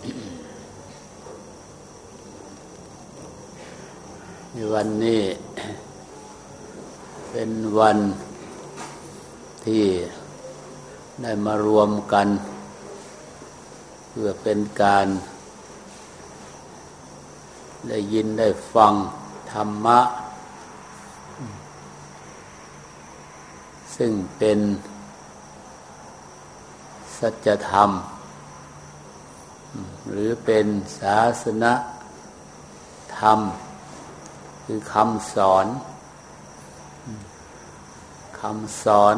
วันนี้เป็นวันที่ได้มารวมกัน เพื่อเป็นการ ได้ยินได้ฟังธรรมะ ซึ่งเป็นสัจธรรม หรือเป็นศาสนธรรม คือคำสอนคำสอน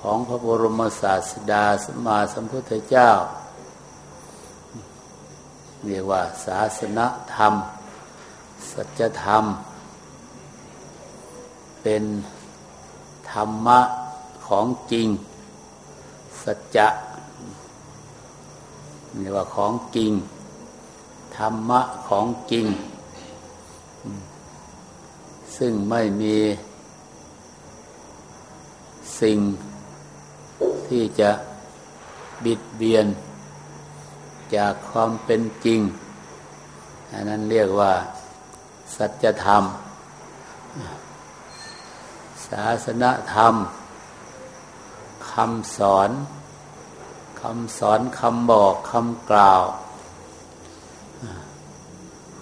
ของพระบรมศาสดาสมมาสัมพุทธเจ้าเรียกว่า ศาสนธรรม สัจธรรม เป็นธรรมะของจริง สัจจะ เรียกว่าของจริง ธรรมะของจริง ซึ่งไม่มีสิ่งที่จะบิดเบียน จากความเป็นจริง อันนั้นเรียกว่า สัจธรรม ศาสนธรรมคำสอน คำสอนคำบอกคำกล่าว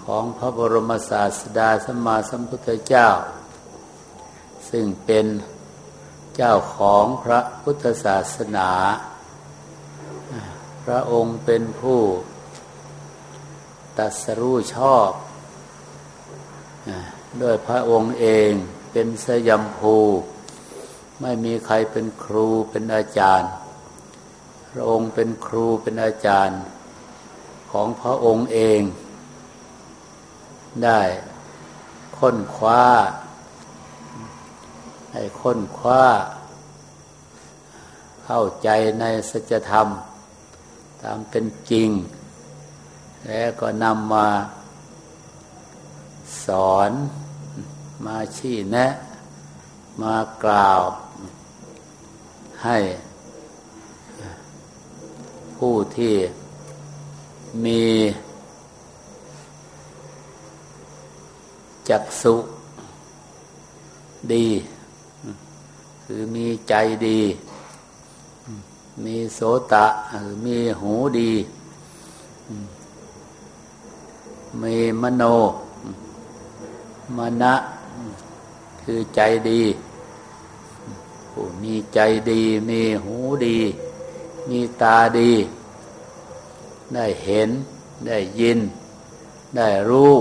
ของพระบรมศาสดาสัมมาสัมพุทธเจ้า ซึ่งเป็นเจ้าของพระพุทธศาสนา พระองค์เป็นผู้ตัสรู้ชอบด้วยพระองค์เองเป็นสยามภู ไม่มีใครเป็นครูเป็นอาจารย์ ระองค์เป็นครูเป็นอาจารย์ของพระองค์เอง ได้ค้นคว้าให้ค้นคว้า เข้าใจในสัจธรรม ตามเป็นจริง แล้วก็นำมาสอนมาชี้แนะ มากล่าวให้ ผู้ที่มีจักสุดี คือมีใจดี มีโสตะคือมีหูดี มีมโนมณะคือใจดี ผู้มีใจดี มีหูดี มีตาดี ได้เห็น ได้ยิน ได้รู้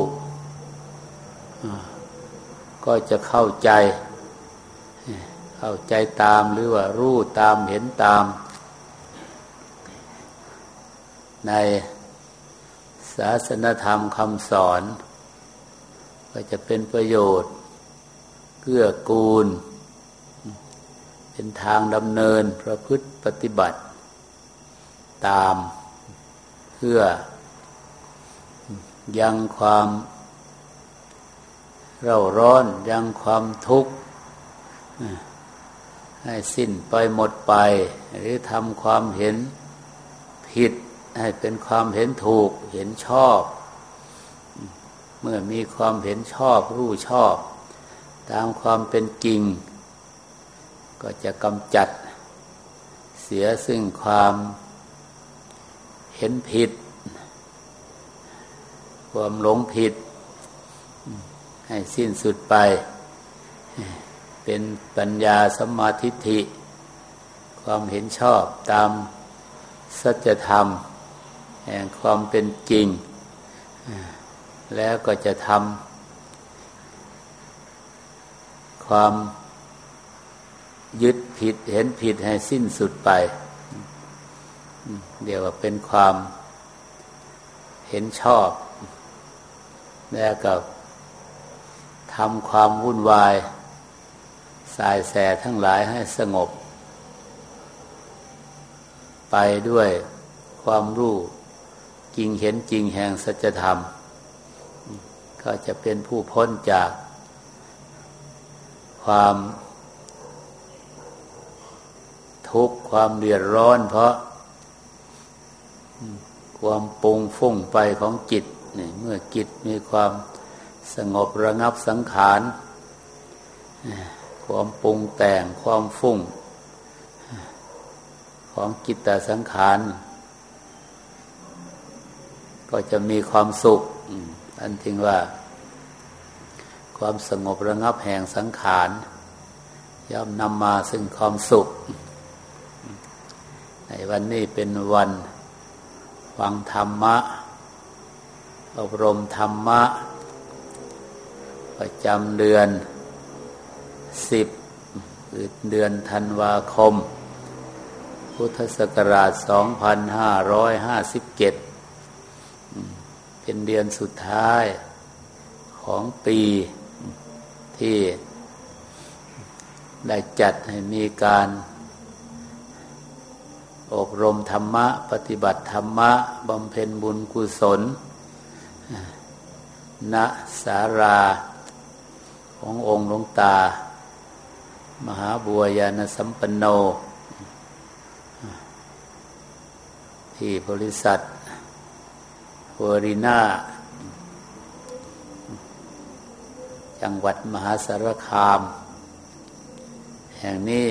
ก็จะเข้าใจ เข้าใจตามหรือว่ารู้ตามเห็นตาม ในศาสนธรรมคำสอน ก็จะเป็นประโยชน์เกื้อกูลเป็นทางดำเนินประพฤติปฏิบัติ ตาม เพื่อ ยังความเร่าร้อนยังความทุกข์ให้สิ้นไปหมดไป หรือทำความเห็นผิด ให้เป็นความเห็นถูก เห็นชอบ เมื่อมีความเห็นชอบ รู้ชอบ ตามความเป็นจริง ก็จะกำจัด เสียซึ่งความ เห็นผิด ความหลงผิด ให้สิ้นสุดไป เป็นปัญญาสมาธิฐิ ความเห็นชอบตามสัจธรรม แห่งความเป็นจริง แล้วก็จะทำความยึดผิดเห็นผิดให้สิ้นสุดไป เดี๋ยวเป็นความเห็นชอบ แล้วก็ทำความวุ่นวาย สายแสทั้งหลายให้สงบ ไปด้วยความรู้จริงเห็นจริงแห่งสัจธรรม ก็จะเป็นผู้พ้นจากความทุกข์ความเดือดร้อนเพราะ ความปรุงฟุ้งไปของจิตเนี่ยเมื่อจิตมีความสงบระงับสังขาร ความปรุงแต่งความฟุ้ง ของจิตตสังขาร ก็จะมีความสุข อันจริงว่า ความสงบระงับแห่งสังขาร ย่อมนำมาซึ่งความสุข ในวันนี้เป็นวัน ฟังธรรมะ อบรมธรรมะ ประจำเดือนสิบเดือนธันวาคม พุทธศักราช 2557 เป็นเดือนสุดท้ายของปีที่ได้จัดให้มีการ อบรมธรรมะ ปฏิบัติธรรมะบำเพ็ญบุญกุศลณสาราขององค์หลวงตา มหาบัวยานสัมปันโน ที่บริษัทวอริน่า จังหวัดมหาสารคาม แห่งนี้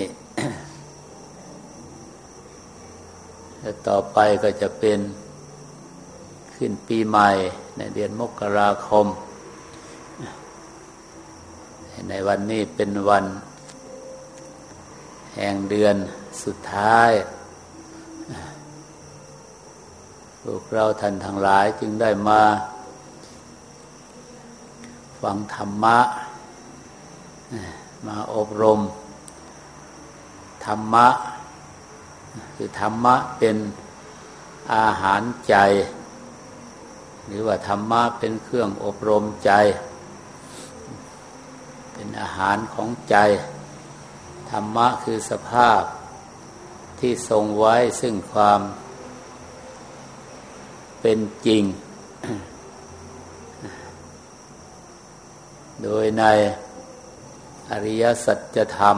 แล้วต่อไปก็จะเป็นขึ้นปีใหม่ในเดือนมกราคม ในวันนี้เป็นวัน แห่งเดือนสุดท้ายพวกเราท่านทั้งหลายจึงได้มา ฟังธรรมะ มาอบรม ธรรมะ คือธรรมะเป็นอาหารใจ หรือว่าธรรมะเป็นเครื่องอบรมใจ เป็นอาหารของใจ ธรรมะคือสภาพที่ทรงไว้ซึ่งความเป็นจริง โดยในอริยสัจธรรม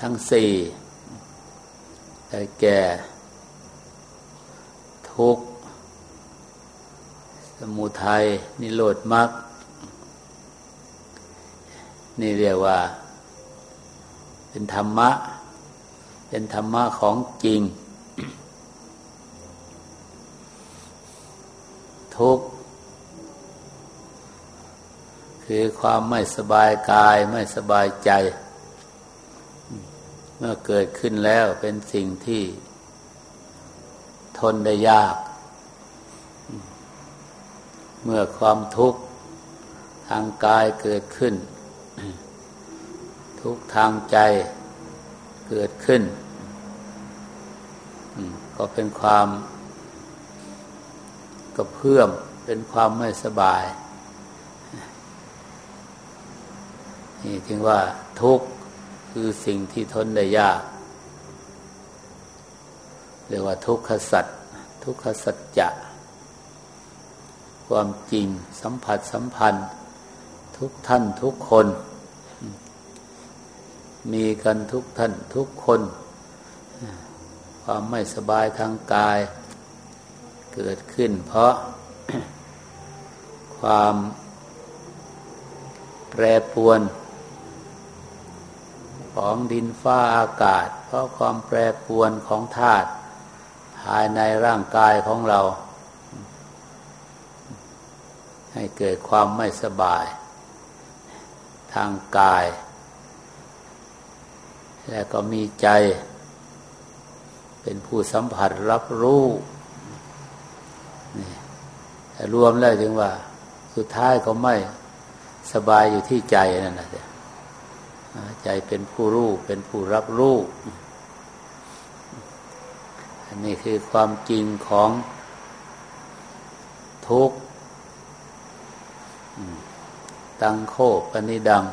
ทั้งสี่ ได้แก่ ทุกข์ สมุทัย นิโรธมรรค นี่เรียกว่า เป็นธรรมะ เป็นธรรมะของจริง ทุกข์ คือความไม่สบายกายไม่สบายใจ เมื่อเกิดขึ้นแล้วเป็นสิ่งที่ทนได้ยาก เมื่อความทุกข์ทางกายเกิดขึ้น ทุกทางใจเกิดขึ้น ก็เป็นความกระเพื่อมเป็นความไม่สบาย นี่จึงว่าทุกข์ คือสิ่งที่ทนได้ยาก เรียกว่าทุกขสัตทุกขสัจจะ ความจริงสัมผัสสัมพันธ์ ทุกท่านทุกคน มีกันทุกท่านทุกคน ความไม่สบายทางกาย เกิดขึ้นเพราะความแปรปรวน ของดินฟ้าอากาศ เพราะความแปรปรวนของธาตุภายในร่างกายของเรา ให้เกิดความไม่สบาย ทางกาย และก็มีใจ เป็นผู้สัมผัสรับรู้นี่รวมแล้วถึงว่า สุดท้ายก็ไม่สบายอยู่ที่ใจนั่นแหละ ใจเป็นผู้รู้เป็นผู้รับรู้อันนี้คือความจริงของทุกตังโคปนิดัง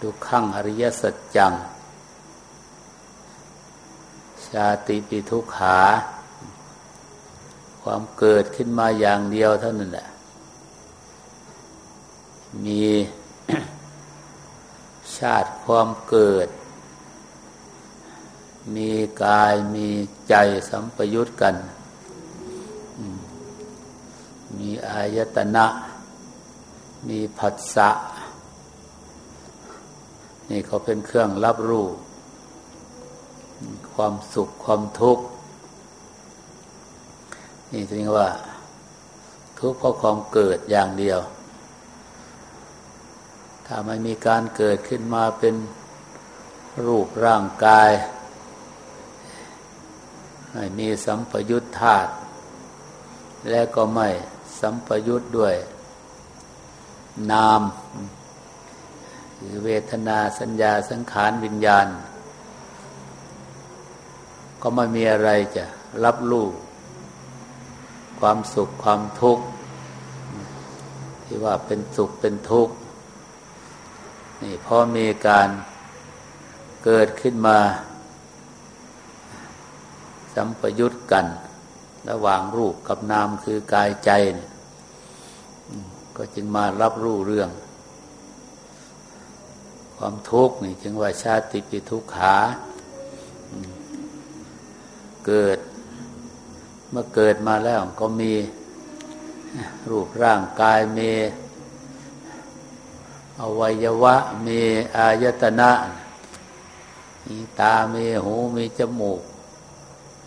ดุขังอริยสัจจัง ชาติปิทุกขา ความเกิดขึ้นมาอย่างเดียวเท่านั้นแหละมี ชาติความเกิด มีกายมีใจสัมปยุตกัน มีอายตนะ มีผัสสะ นี่เขาเป็นเครื่องรับรู้ ความสุขความทุกข์ นี่จริงว่า ทุกข์เพราะความเกิดอย่างเดียว ถ้าไม่มีการเกิดขึ้นมาเป็นรูปร่างกาย ไม่มีสัมปยุตธาตุและก็ไม่สัมปยุตด้วย นามหรือเวทนาสัญญาสังขารวิญญาณ ก็ไม่มีอะไรจะรับรู้ความสุขความทุกข์ ที่ว่าเป็นสุขเป็นทุกข์ นี่พอมีการเกิดขึ้นมาสัมปยุตกัน ระหว่างรูปกับนามคือกายใจ ก็จึงมารับรู้เรื่อง ความทุกข์นี่จึงว่าชาติปิทุกขาเกิด เมื่อเกิดมาแล้วก็มีรูปร่างกายมี อวัยวะมีอายตนะมีตา มีหู มีจมูก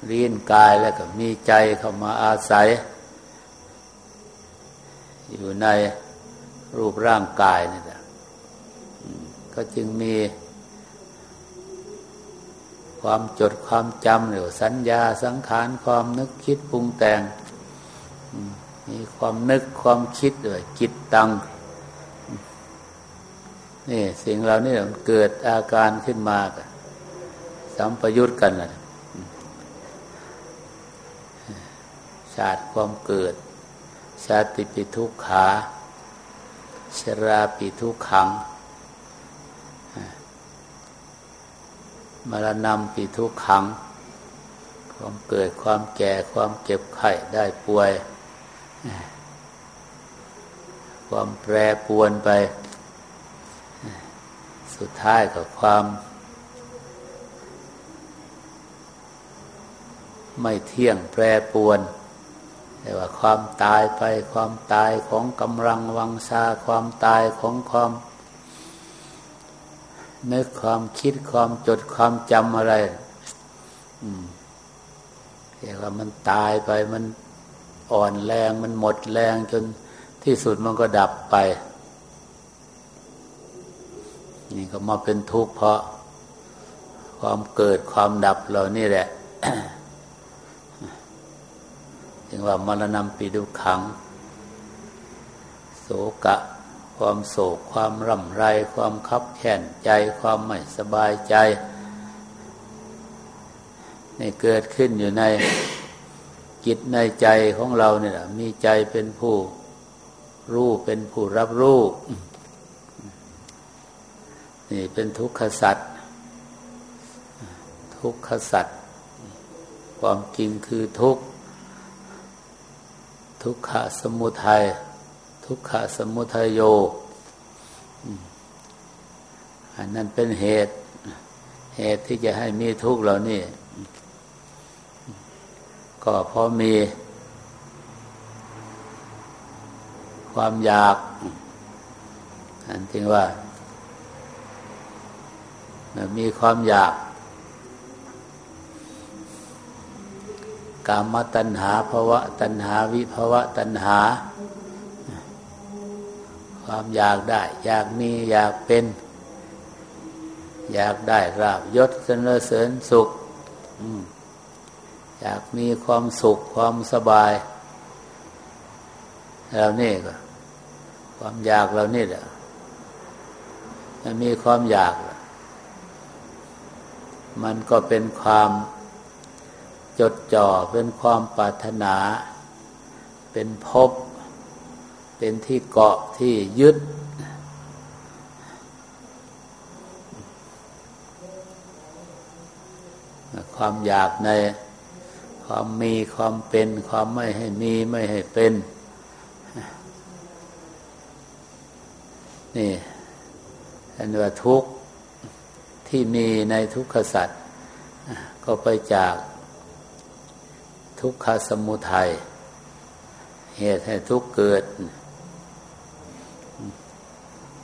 ลิ้นกายแล้วก็มีใจเข้ามาอาศัย อยู่ในรูปร่างกายนี่แหละก็จึงมีความจดความจำหรือสัญญาสังขารความนึกคิดปรุงแต่ง มีความนึกความคิดด้วยจิตตัง นี่สิ่งเหล่านี้มันเกิดอาการขึ้นมาสัมปยุตกันนะชาติความเกิด ชาติปิทุกขาชราปิทุกขัง มรณะปิทุกขัง ความเกิดความแก่ความเก็บไข้ได้ป่วย ความแปรปวนไป สุดท้ายกับความ ไม่เที่ยงแปรปวนแต่ว่าความตายไปความตายของกำลังวังชาความตายของความนึกความคิดความจดความจำอะไรเรียกว่ามันตายไปมันอ่อนแรงมันหมดแรงจนที่สุดมันก็ดับไป นี่ก็มาเป็นทุกข์เพราะ ความเกิดความดับเรานี่แหละจึงว่ามรณะปีดุขัง โศกะ ความโศก ความร่ำไร ความคับแค้นใจความไม่สบายใจนี่เกิดขึ้นอยู่ในจิตในใจของเราเนี่ยมีใจเป็นผู้รู้เป็นผู้รับรู้ นี่เป็นทุกขสัตว์ทุกขสัตว์ความจริงคือทุกข์ทุกขะสมุทัยทุกขะสมุทัยโยอันนั้นเป็นเหตุ เหตุที่จะให้มีทุกข์เหล่านี้ก็เพราะมี ความอยาก อันจริงว่า มีความอยาก กามตัณหาภวะตัณหาวิภวะตัณหา ความอยากได้ อยากมีอยากเป็น อยากได้ราบยศเสนเสริญสุขอยากมีความสุขความสบายเรานี่ก็ ความอยากเรานี่แหละมันมีความอยาก มันก็เป็นความจดจ่อเป็นความปรารถนา เป็นภพเป็นที่เกาะที่ยึด ความอยากในความมีความเป็น ความไม่ให้มีไม่ให้เป็น นี่อันว่าทุกข์ ที่มีในทุกขสัตว์ก็ไปจากทุกขสมุทัยเหตุให้ทุกเกิด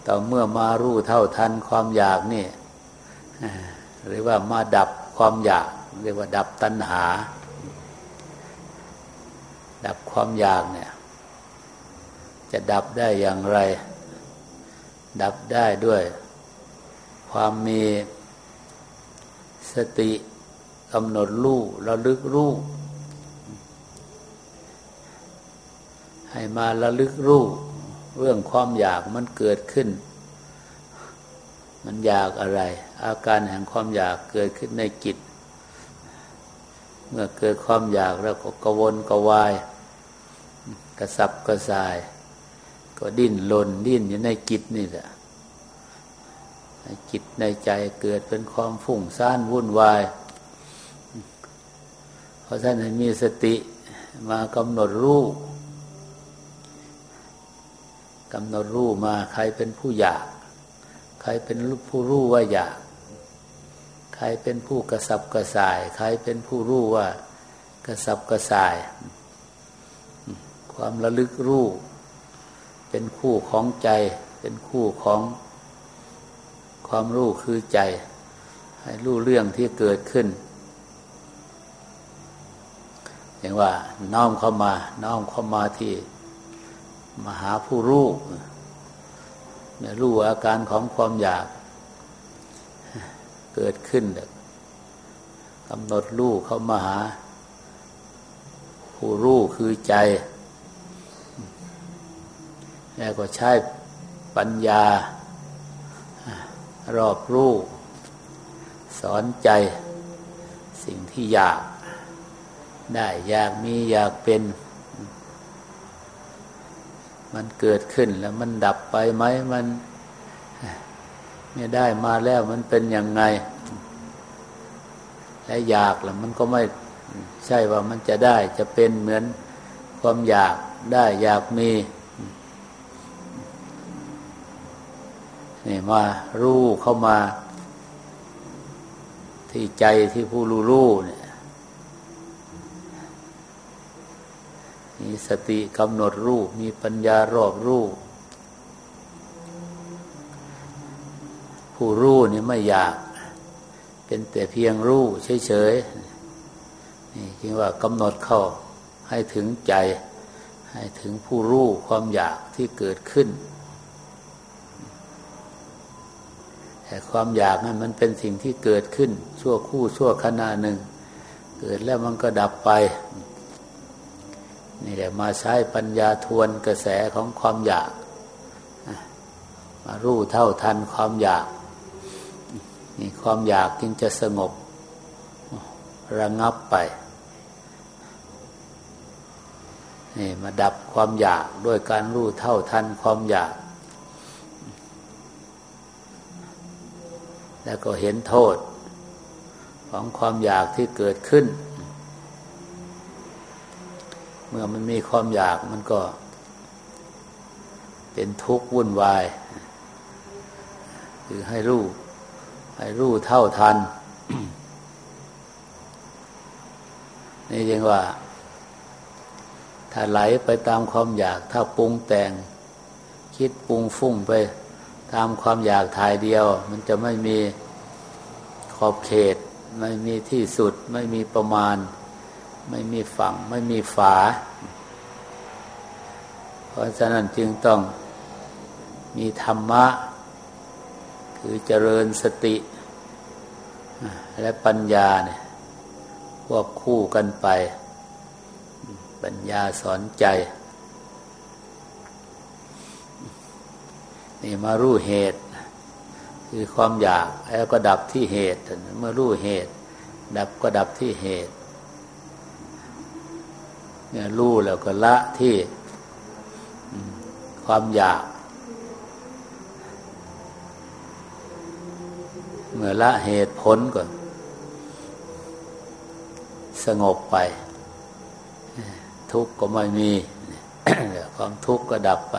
ต่อเมื่อมารู้เท่าทันความอยากนี่หรือว่ามาดับความอยาก เรียกว่าดับตัณหา ดับความอยากเนี่ย จะดับได้อย่างไร ดับได้ด้วยความมี สติกำหนดรู้ระลึกรู้ให้มาระลึกรู้เรื่องความอยากมันเกิดขึ้น มันอยากอะไร อาการแห่งความอยากเกิดขึ้นในจิต เมื่อเกิดความอยากแล้วก็กวนกวาย กระสับกระส่าย ก็ดิ้นลนดิ้นอยู่ในจิตนี่แหละ จิตในใจเกิดเป็นความฟุ้งซ่านวุ่นวาย เพราะท่านมีสติมากำหนดรู้กำหนดรู้มาใครเป็นผู้อยาก ใครเป็นผู้รู้ว่าอยาก ใครเป็นผู้กระสับกระส่าย ใครเป็นผู้รู้ว่ากระสับกระส่าย ความระลึกรู้ เป็นคู่ของใจ เป็นคู่ของ ความรู้คือใจ ให้รู้เรื่องที่เกิดขึ้นอย่างว่าน้อมเข้ามา น้อมเข้ามาที่มาหาผู้รู้เนี่ยรู้อาการของความอยาก เกิดขึ้นกำหนดรู้เข้ามาหา ผู้รู้คือใจ แล้วก็ใช้ปัญญา รอบรู้ สอนใจ สิ่งที่อยาก ได้อยากมีอยากเป็น มันเกิดขึ้นแล้วมันดับไปไหมมันไม่ได้มาแล้วมันเป็นยังไง และอยากแล้วมันก็ไม่ใช่ว่ามันจะได้จะเป็นเหมือนความอยากได้อยากมี นี่มารู้เข้ามา ที่ใจที่ผู้รู้รู้เนี่ยมีสติกำหนดรูปมีปัญญารอบรูปผู้รู้นี่ไม่อยาก เป็นแต่เพียงรู้เฉยๆนี่จึงว่ากำหนดเข้าให้ถึงใจ ให้ถึงผู้รู้ความอยากที่เกิดขึ้น แต่ความอยากนั้นมันเป็นสิ่งที่เกิดขึ้น ชั่วคู่ชั่วขณะหนึ่ง เกิดแล้วมันก็ดับไป นี่แหละมาใช้ปัญญาทวนกระแสของความอยาก มารู้เท่าทันความอยาก นี่ความอยากจึงจะสงบระงับไปนี่มาดับความอยากด้วยการรู้เท่าทันความอยาก แล้วก็เห็นโทษ ของความอยากที่เกิดขึ้น เมื่อมันมีความอยากมันก็ เป็นทุกข์วุ่นวาย คือให้รู้ ให้รู้เท่าทัน นี่ยังว่า ถ้าไหลไปตามความอยาก ถ้าปรุงแต่ง คิดปรุงฟุ้งไป ตามความอยากทายเดียว มันจะไม่มีขอบเขต ไม่มีที่สุด ไม่มีประมาณ ไม่มีฝั่ง ไม่มีฝา เพราะฉะนั้นจึงต้องมีธรรมะ คือเจริญสติ และปัญญาเนี่ยควบคู่กันไป ปัญญาสอนใจ นี่มารู้เหตุ คือความอยากแล้วก็ดับที่เหตุเมื่อรู้เหตุ ดับก็ดับที่เหตุเนี่ยรู้แล้วก็ละที่ความอยาก เมื่อละเหตุผลก่อนสงบไป ทุกข์ก็ไม่มีความทุกข์ก็ดับไป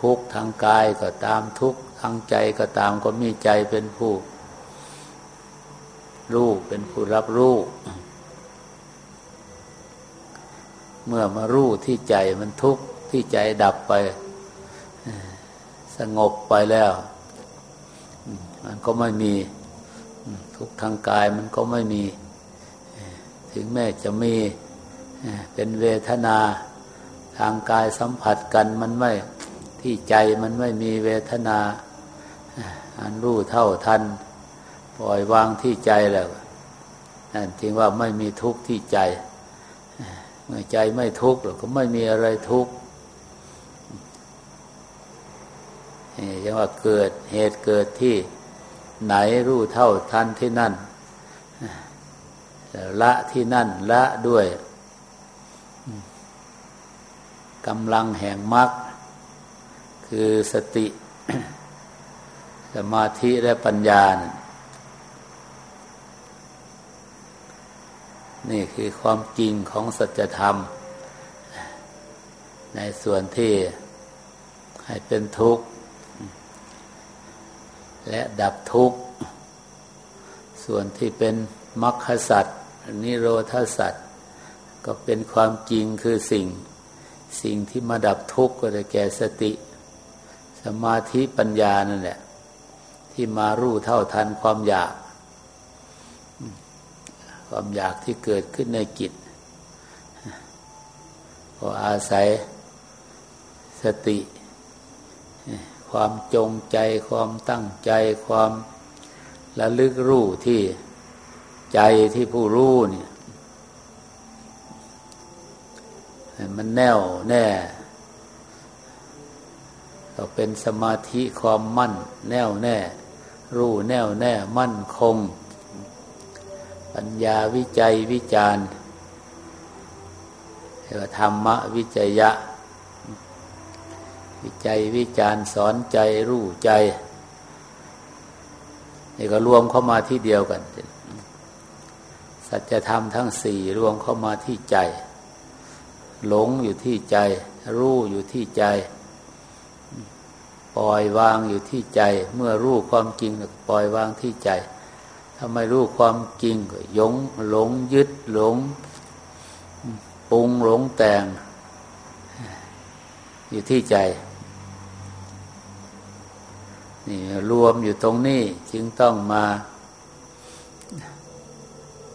ทุกข์ทางกายก็ตามทุกข์ทางใจก็ตามก็มีใจเป็นผู้รู้เป็นผู้รับรู้เมื่อมารู้ที่ใจมันทุกข์ที่ใจดับไป สงบไปแล้ว มันก็ไม่มี ทุกทางกายมันก็ไม่มี ถึงแม้จะมีเป็นเวทนา ทางกายสัมผัสกันมันไม่ ที่ใจมันไม่มีเวทนา อันรู้เท่าทัน ปล่อยวางที่ใจแล้วนั่นจึงว่าไม่มีทุกข์ที่ใจ เมื่อใจไม่ทุกข์เราก็ไม่มีอะไรทุกข์ยังว่าเกิดเหตุเกิดที่ไหนรู้เท่าทันที่นั่นละที่นั่นละด้วยกำลังแห่งมรรค คือสติ สมาธิและปัญญา นี่คือความจริงของสัจธรรม ในส่วนที่ให้เป็นทุกข์ และดับทุกข์ ส่วนที่เป็นมรรคสัตว์นิโรธสัตว์ก็เป็นความจริงคือสิ่ง สิ่งที่มาดับทุกข์ก็ได้แก่สติ สมาธิปัญญานั่นแหละที่มารู้เท่าทันความอยาก ความอยากที่เกิดขึ้นในจิตก็อาศัยสติ ความจงใจความตั้งใจความระลึกรู้ที่ใจที่ผู้รู้เนี่ยมันแน่วแน่ ก็เป็นสมาธิความมั่น แน่วแน่ รู้แน่วแน่มั่นคง ปัญญาวิจัยวิจารณ์เรียกว่าธรรมะวิจัยะ วิจัยวิจารณ์สอนใจรู้ใจนี่ก็รวมเข้ามาที่เดียวกัน สัจธรรมทั้งสี่รวมเข้ามาที่ใจ หลงอยู่ที่ใจ รู้อยู่ที่ใจ ปล่อยวางอยู่ที่ใจ เมื่อรู้ความจริงปล่อยวางที่ใจถ้าไม่รู้ความจริงก็ยงหลงยึดหลงปรุงหลงแต่ง อยู่ที่ใจนี่รวมอยู่ตรงนี้จึงต้องมา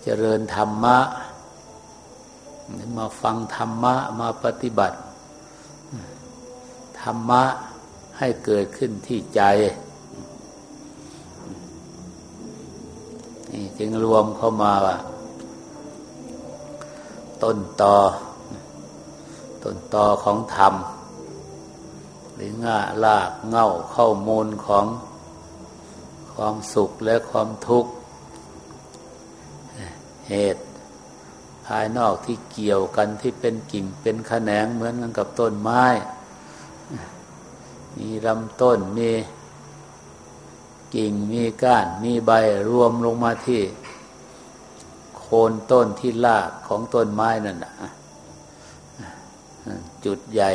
เจริญธรรมะ มาฟังธรรมะ มาปฏิบัติ ธรรมะ ให้เกิดขึ้นที่ใจ นี่จึงรวมเข้ามาว่าต้นตอ ต้นตอของธรรม หรือง่าลากเง่าเข้ามูลของความสุขและความทุกข์ เหตุภายนอกที่เกี่ยวกันที่เป็นกิ่งเป็นแขนงเหมือนกันกับต้นไม้ มีลำต้นมีกิ่งมีก้านมีใบรวมลงมาที่ โคนต้นที่รากของต้นไม้นั่นนะจุดใหญ่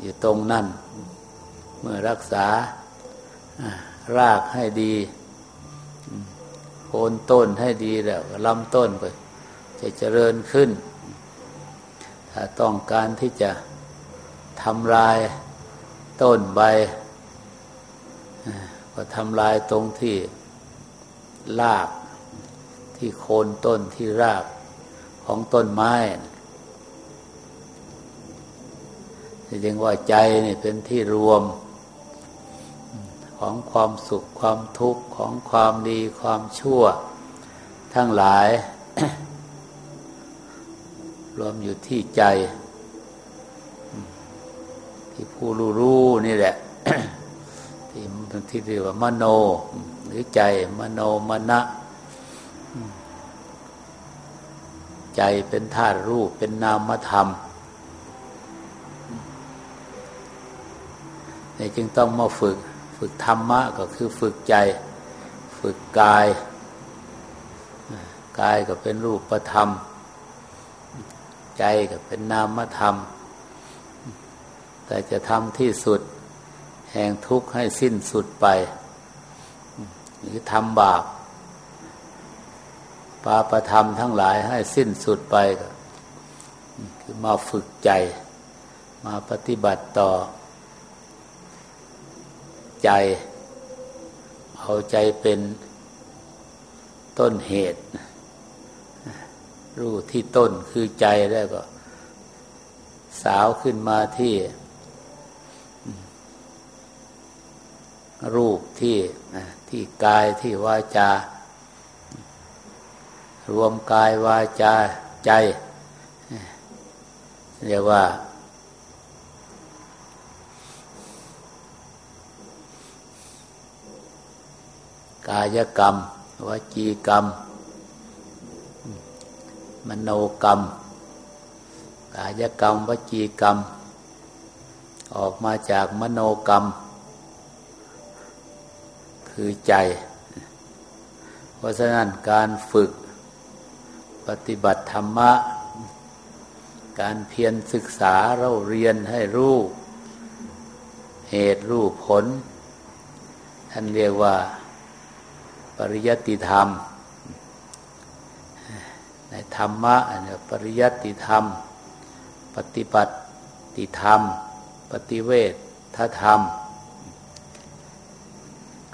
อยู่ตรงนั่น เมื่อรักษารากให้ดีโคนต้นให้ดีแล้วลำต้นไปจะเจริญขึ้น ถ้าต้องการที่จะทำลาย ต้นใบก็ทำลายตรงที่รากที่โคนต้นที่รากของต้นไม้จึงว่าใจนี่เป็นที่รวม ของความสุขความทุกข์ของความดีความชั่ว ทั้งหลาย รวมอยู่ที่ใจ ที่ผู้รู้รู้นี่แหละ ที่ที่เรียกว่ามโน หรือใจมโนมณะใจเป็นธาตุรูปเป็นนามธรรมนี่จึงต้องมาฝึก ฝึกธรรมะก็คือฝึกใจ ฝึกกาย กายก็เป็นรูปประธรรม ใจก็เป็นนามธรรม แต่จะทำที่สุด แห่งทุกข์ให้สิ้นสุดไป หรือทำบาปปาประธรรมทั้งหลายให้สิ้นสุดไปคือมาฝึกใจ มาปฏิบัติต่อ ใจ เอาใจเป็นต้นเหตุ รู้ที่ต้นคือใจแล้วก็ สาวขึ้นมาที่ รูปที่ที่กายที่วาจา รวมกายวาจาใจ เรียกว่า กายกรรมวจีกรรม มโนกรรม กายกรรมวจีกรรม ออกมาจากมโนกรรม คือใจ เพราะฉะนั้นการฝึกปฏิบัติธรรมะ การเพียรศึกษาเราเรียนให้รู้เหตุรู้ผล ท่านเรียกว่าปริยัติธรรม ในธรรมะเนี่ยปริยัติธรรม ปฏิบัติธรรม ปฏิเวทธรรม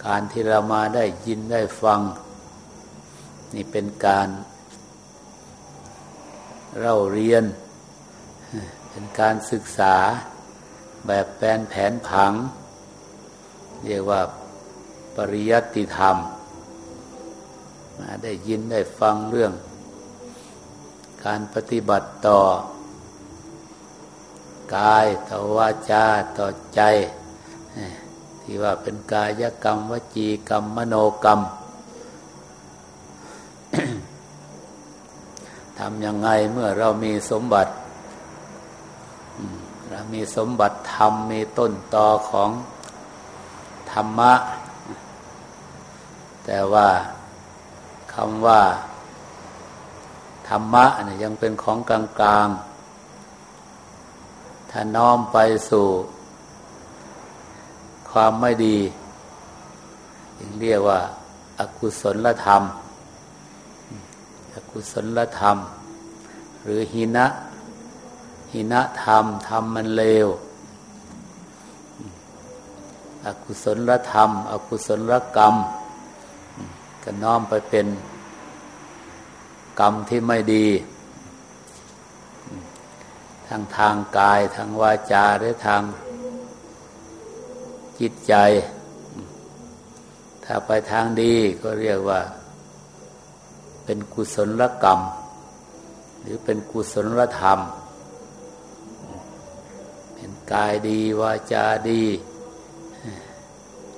การที่เรามาได้ยินได้ฟัง นี่เป็นการเราเรียน เป็นการศึกษาแบบแปลนแผนผัง เรียกว่าปริยัติธรรม มาได้ยินได้ฟังเรื่อง การปฏิบัติต่อ กายต่อวาจาต่อใจ ที่ว่าเป็นกายกรรม วจีกรรม มโนกรรมทำยังไงเมื่อเรามีสมบัติเรามีสมบัติธรรม มีต้นตอของธรรมะ แต่ว่าคำว่า ธรรมะเนี่ยยังเป็นของกลางๆถ้าน้อมไปสู่ ความไม่ดีจึงเรียกว่าอากุศลธรรมอกุศลธรรม หรือหินะหินะธรรมธรรมมันเลวอกุศลธรรมอกุศลกรรม ก็น้อมไปเป็นกรรมที่ไม่ดี ทางทางกายทางวาจาหรือทาง จิตใจ ถ้าไปทางดีก็เรียกว่า เป็นกุศลกรรม หรือเป็นกุศลธรรม เป็นกายดีวาจาดี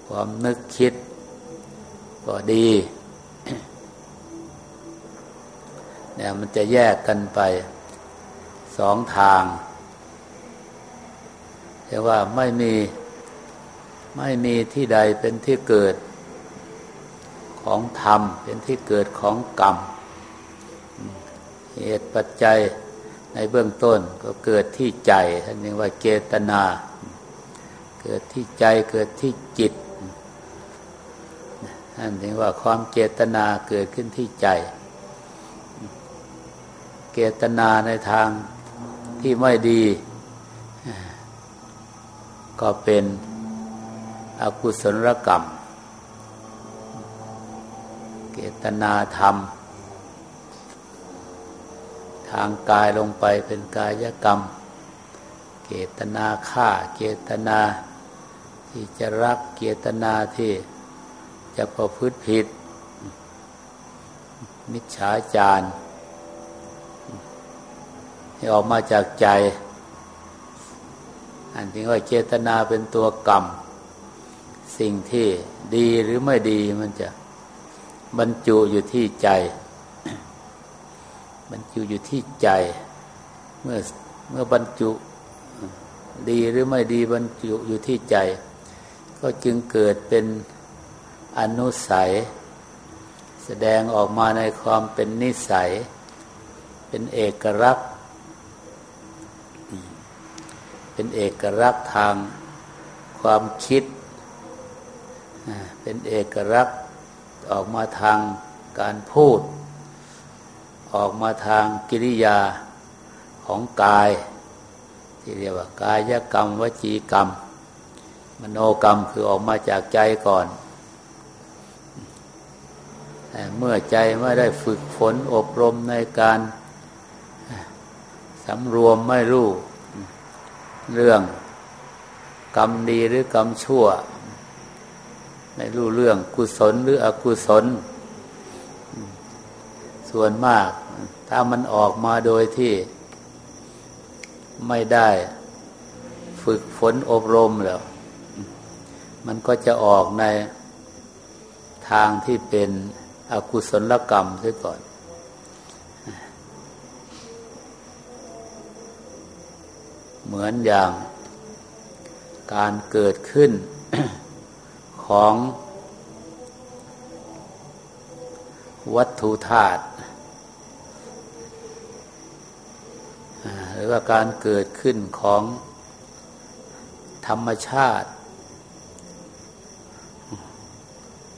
ความนึกคิดก็ดีเนี่ยมันจะแยกกันไปสองทางแต่ว่าไม่มี ไม่มีที่ใดเป็นที่เกิดของธรรม เป็นที่เกิดของกรรม เหตุปัจจัยในเบื้องต้นก็เกิดที่ใจท่านเรียกว่าเจตนา เกิดที่ใจเกิดที่จิตท่านเรียกว่าความเจตนาเกิดขึ้นที่ใจ เจตนาในทางที่ไม่ดี ก็เป็น อกุศลกรรม เกตนาธรรม ทางกายลงไปเป็นกายกรรม เกตนาฆ่า เกตนาที่จะรัก เกตนาที่จะประพฤติผิด มิจฉาจารที่ออกมาจากใจ อันที่ว่าเจตนาเป็นตัวกรรม สิ่งที่ดีหรือไม่ดีมันจะบรรจุอยู่ที่ใจ บรรจุอยู่ที่ใจ เมื่อเมื่อบรรจุดีหรือไม่ดีบรรจุอยู่ที่ใจ ก็จึงเกิดเป็นอนุสัย แสดงออกมาในความเป็นนิสัย เป็นเอกลักษณ์เป็นเอกลักษณ์ทางคความคิด เป็นเอกลักษณ์ออกมาทางการพูด ออกมาทางกิริยาของกาย ที่เรียกว่ากายกรรมวจีกรรม มโนกรรมคือออกมาจากใจก่อนเมื่อใจไม่ได้ฝึกฝนอบรมในการสำรวมไม่รู้ เรื่องกรรมดีหรือกรรมชั่ว ไม่รู้เรื่องกุศลหรืออกุศล ส่วนมาก ถ้ามันออกมาโดยที่ไม่ได้ฝึกฝนอบรมแล้ว มันก็จะออกในทางที่เป็นอกุศลกรรมซะก่อน เหมือนอย่างการเกิดขึ้น ของวัตถุธาตุหรือว่าการเกิดขึ้นของธรรมชาติ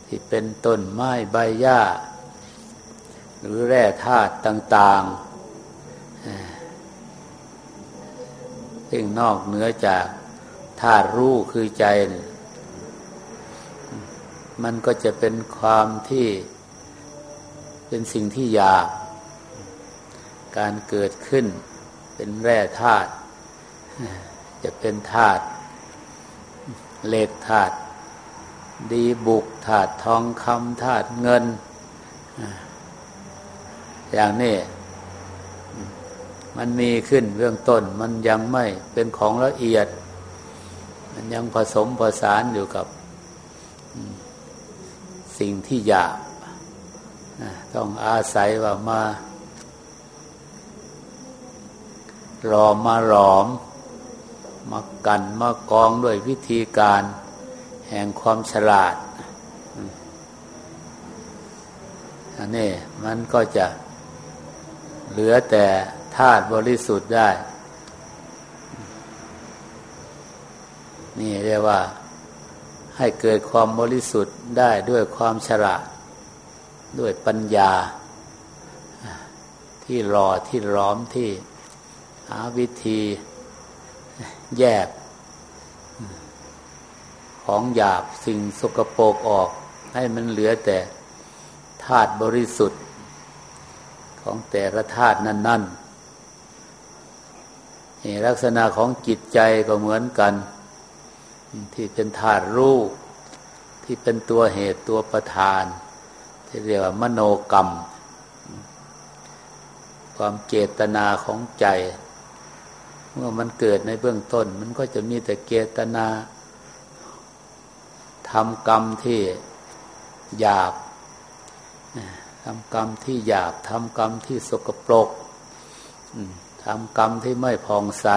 ที่เป็นต้นไม้ใบหญ้า หรือแร่ธาตุต่างๆซึ่งนอกเหนือจากธาตุรู้คือใจ มันก็จะเป็นความที่เป็นสิ่งที่อยากการเกิดขึ้น เป็นแร่ธาตุจะเป็นธาตุเหล็กธาตุดีบุกธาตุทองคำธาตุเงิน อย่างนี้มันมีขึ้นเบื้องต้นมันยังไม่เป็นของละเอียด มันยังผสมผสานอยู่กับ สิ่งที่ยากต้องอาศัยว่ามาหลอมมาหลอม มากันมากองด้วยวิธีการ แห่งความฉลาดอันนี้มันก็จะเหลือแต่ธาตุบริสุทธิ์ได้ นี่เรียกว่า ให้เกิดความบริสุทธิ์ได้ด้วยความฉลาดด้วยปัญญา ที่รอที่ร้อมที่หาวิธีแยก ของหยาบสิ่งสกปรกออกให้มันเหลือแต่ธาตุบริสุทธิ์ ของแต่ละธาตุนั่นๆลักษณะของจิตใจก็เหมือนกัน ที่เป็นธาตุรู้ที่เป็นตัวเหตุตัวประธาน ที่เรียกว่ามโนกรรม ความเจตนาของใจ เมื่อมันเกิดในเบื้องต้น มันก็จะมีแต่เกตนาทำกรรมที่หยาบทำกรรมที่หยาบทำกรรมที่สกปรกทำกรรมที่ไม่ผ่องใส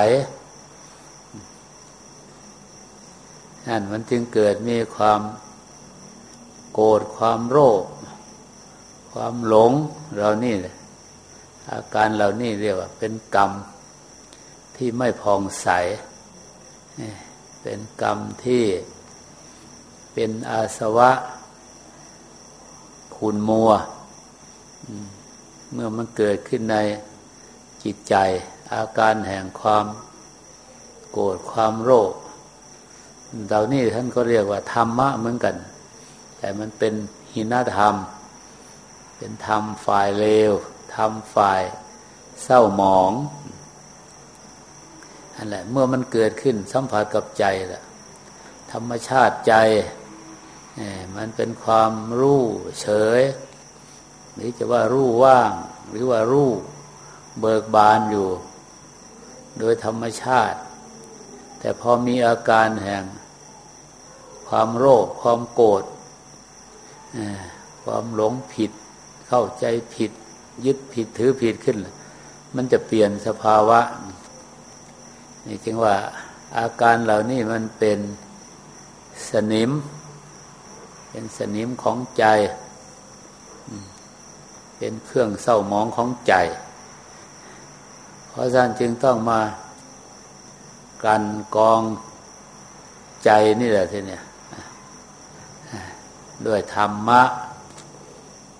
นั่นมันจึงเกิดมีความโกรธความโรคความหลงเรานี่อาการเหล่านี้เรียกว่า เป็นกรรมที่ไม่พองใส เป็นกรรมที่เป็นอาสวะ คุณมัว เมื่อมันเกิดขึ้นในจิตใจ อาการแห่งความโกรธความโรค เหล่านี้ท่านก็เรียกว่าธรรมะเหมือนกัน แต่มันเป็นหินธรรม เป็นธรรมฝ่ายเลวธรรมฝ่ายเศร้าหมองอันแหละเมื่อมันเกิดขึ้นสัมผัสกับใจละธรรมชาติใจมันเป็นความรู้เฉย หรือจะว่ารู้ว่าง หรือว่ารู้เบิกบานอยู่ โดยธรรมชาติ แต่พอมีอาการแห่ง ความโรคความโกรธความหลงผิด เข้าใจผิด ยึดผิดถือผิดขึ้น มันจะเปลี่ยนสภาวะ นี่จึงว่าอาการเหล่านี้มันเป็นสนิม เป็นสนิมของใจ เป็นเครื่องเศร้าหมองของใจ เพราะฉะนั้นจึงต้องมากันกองใจนี่แหละทีเนี่ย ด้วยธรรมะ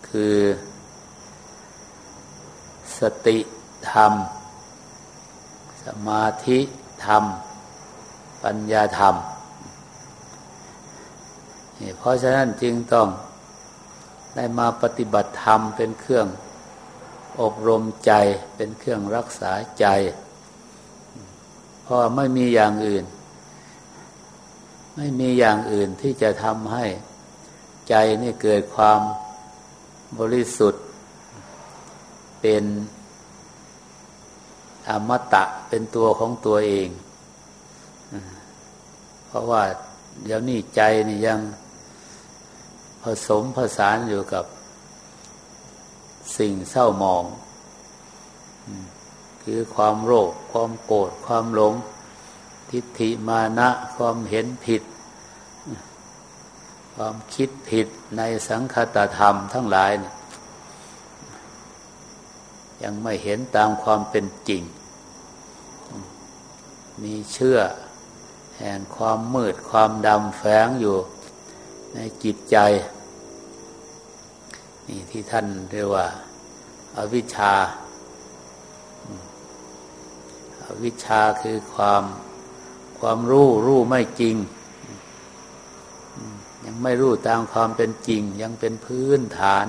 คือ สติธรรม สมาธิธรรม ปัญญาธรรม เพราะฉะนั้นจึงต้องได้มาปฏิบัติธรรมเป็นเครื่องอบรมใจเป็นเครื่องรักษาใจ เพราะไม่มีอย่างอื่น ไม่มีอย่างอื่นที่จะทำให้ ใจนี่เกิดความบริสุทธิ์ เป็นอมตะเป็นตัวของตัวเอง เพราะว่าเดี๋ยวนี้ใจนี่ยังผสมผสานอยู่กับสิ่งเศร้าหมอง คือความโรคความโกรธความหลง ทิฏฐิมานะความเห็นผิด ความคิดผิดในสังคตธรรมทั้งหลายยยังไม่เห็นตามความเป็นจริง มีเชื่อแห่งความมืดความดำแฝงอยู่ในจิตใจ นี่ที่ท่านเรียกว่าอาวิชชาอาวิชชาคือความความรู้รู้ไม่จริง ยังไม่รู้ตามความเป็นจริง ยังเป็นพื้นฐาน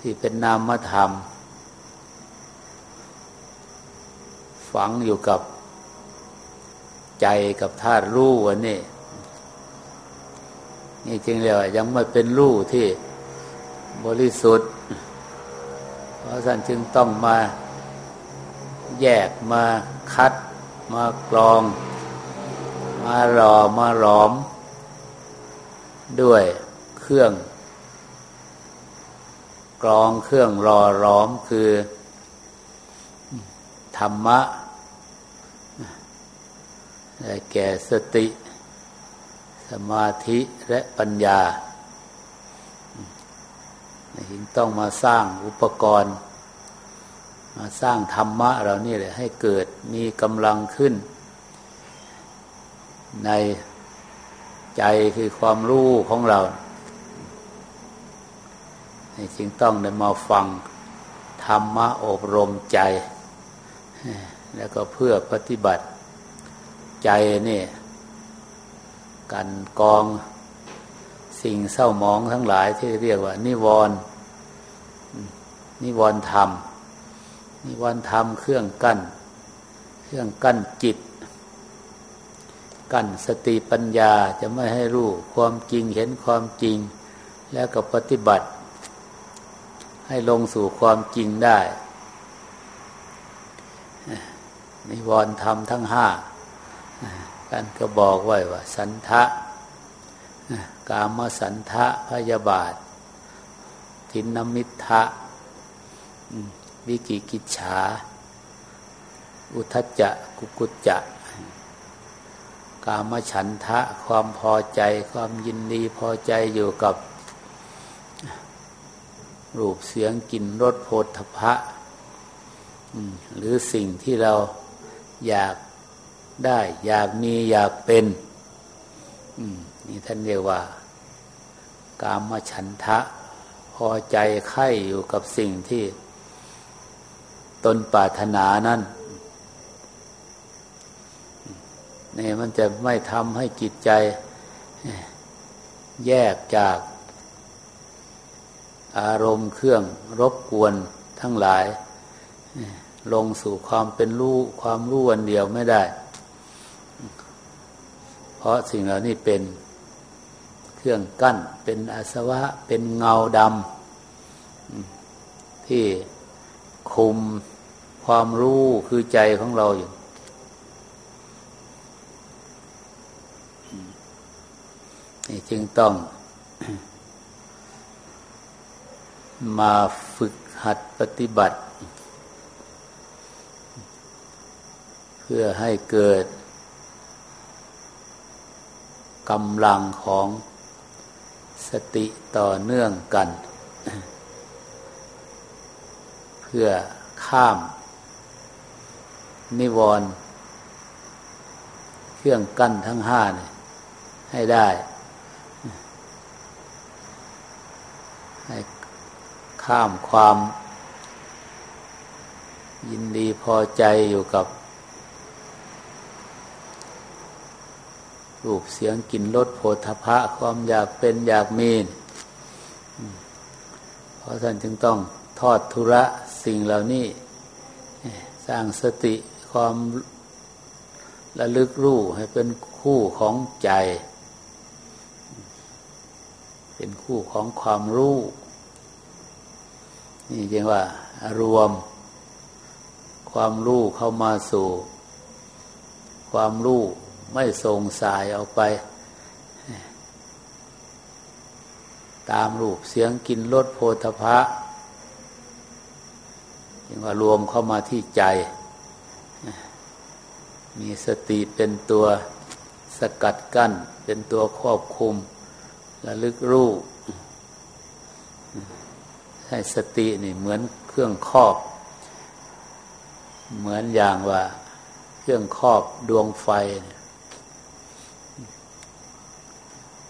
ที่เป็นนามธรรม ฝังอยู่กับใจกับธาตุรู้วันนี้นี่จริงเลยยังไม่เป็นรู้ที่บริสุทธิ์ เพราะท่านจึงต้องมาแยกมาคัด มากรอง มาหล่อมาหลอม ด้วยเครื่องกรองเครื่องรอร้อมคือ ธรรมะแก่สติ สมาธิและปัญญาจึงต้องมาสร้างอุปกรณ์ มาสร้างธรรมะเรานี่แหละให้เกิดมีกำลังขึ้น ใน ใจคือความรู้ของเราจึงต้องได้มาฟังธรรมะอบรมใจ แล้วก็เพื่อปฏิบัติใจนี่กันกองสิ่งเศร้าหมองทั้งหลายที่เรียกว่า นิวรณ์นิวรณ์ธรรม นิวรณ์ธรรมเครื่องกั้น เครื่องกั้นจิต กั้นสติปัญญาจะไม่ให้รู้ความจริงเห็นความจริง แล้วก็ปฏิบัติ ให้ลงสู่ความจริงได้นิวรณ์ธรรมทั้งห้ากันก็บอกไว้ว่า สันทะกามสันทะพยาบาททินนมิทะวิกิกิจฉา อุทจจะกุกุจจะ กามฉันทะความพอใจความยินดีพอใจอยู่กับรูปเสียงกลิ่นรสโผฏฐพะหรือสิ่งที่เราอยากได้อยากมีอยากเป็นนี่ท่านเรียกว่า กามฉันทะ พอใจไข่อยู่กับสิ่งที่ตนปรารถนานั้น นี่มันจะไม่ทำให้จิตใจ แยกจากอารมณ์เครื่องรบกวนทั้งหลาย ลงสู่ความเป็นรู้ความรู้วันเดียวไม่ได้ เพราะสิ่งเหล่านี้เป็นเครื่องกั้น เป็นอาสวะ เป็นเงาดำที่คุมความรู้คือใจของเราอยู่ จึงต้อง มาฝึกหัดปฏิบัติ เพื่อให้เกิดกำลังของสติต่อเนื่องกัน เพื่อข้าม นิวรณ์เครื่องกั้นทั้งห้าให้ได้ ให้ ข้ามความยินดีพอใจอยู่กับ รูปเสียงกลิ่นรสโผฏฐะความอยากเป็นอยากมีเพราะท่านจึงต้องทอดทุระสิ่งเหล่านี้ สร้างสติความระลึกรู้ให้เป็นคู่ของใจ เป็นคู่ของความรู้ นี่เรียกว่ารวม ความรู้เข้ามาสู่ ความรู้ไม่ส่งสายออกไป ตามรูปเสียงกินรสโพธพะยังว่ารวมเข้ามาที่ใจ มีสติเป็นตัวสกัดกั้น เป็นตัวควบคุม ระลึกรู้ให้สตินี่เหมือนเครื่องครอบ เหมือนอย่างว่า เครื่องครอบดวงไฟ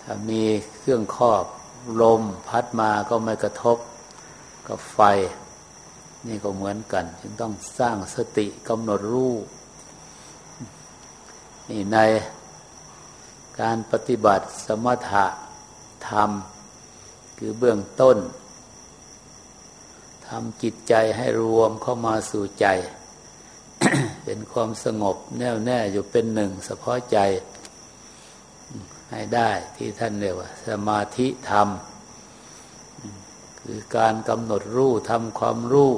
ถ้ามีเครื่องครอบลมพัดมาก็ไม่กระทบกับไฟ นี่ก็เหมือนกัน จึงต้องสร้างสติกำหนดรู้นี่ในการปฏิบัติสมถะ ธรรม คือเบื้องต้นทำจิตใจให้รวมเข้ามาสู่ใจ เป็นความสงบแน่วแน่อยู่เป็นหนึ่งเฉพาะใจ ให้ได้ที่ท่านเรียกว่า สมาธิธรรม คือการกำหนดรู้ทำความรู้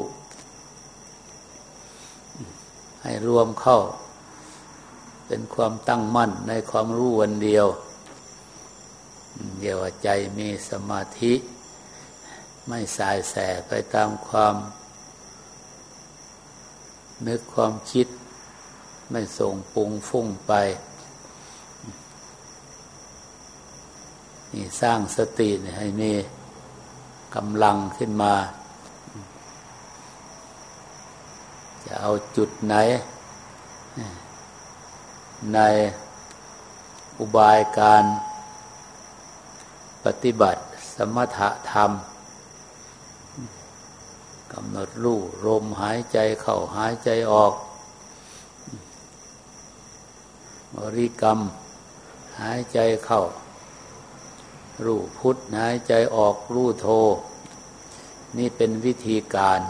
ให้รวมเข้า เป็นความตั้งมั่นในความรู้วันเดียว เดียวใจมีสมาธิ ไม่สายแสไปตามความ นึกความคิด ไม่ส่งปุงฟุ้งไป นี่สร้างสติให้มีกำลังขึ้นมา จะเอาจุดไหน ในอุบายการ ปฏิบัติสมถะธรรมกำหนดรู้ลมหายใจเข้าหายใจออก บริกรรม หายใจเข้า รู้พุทธหายใจออกรู้โท นี่เป็นวิธีการ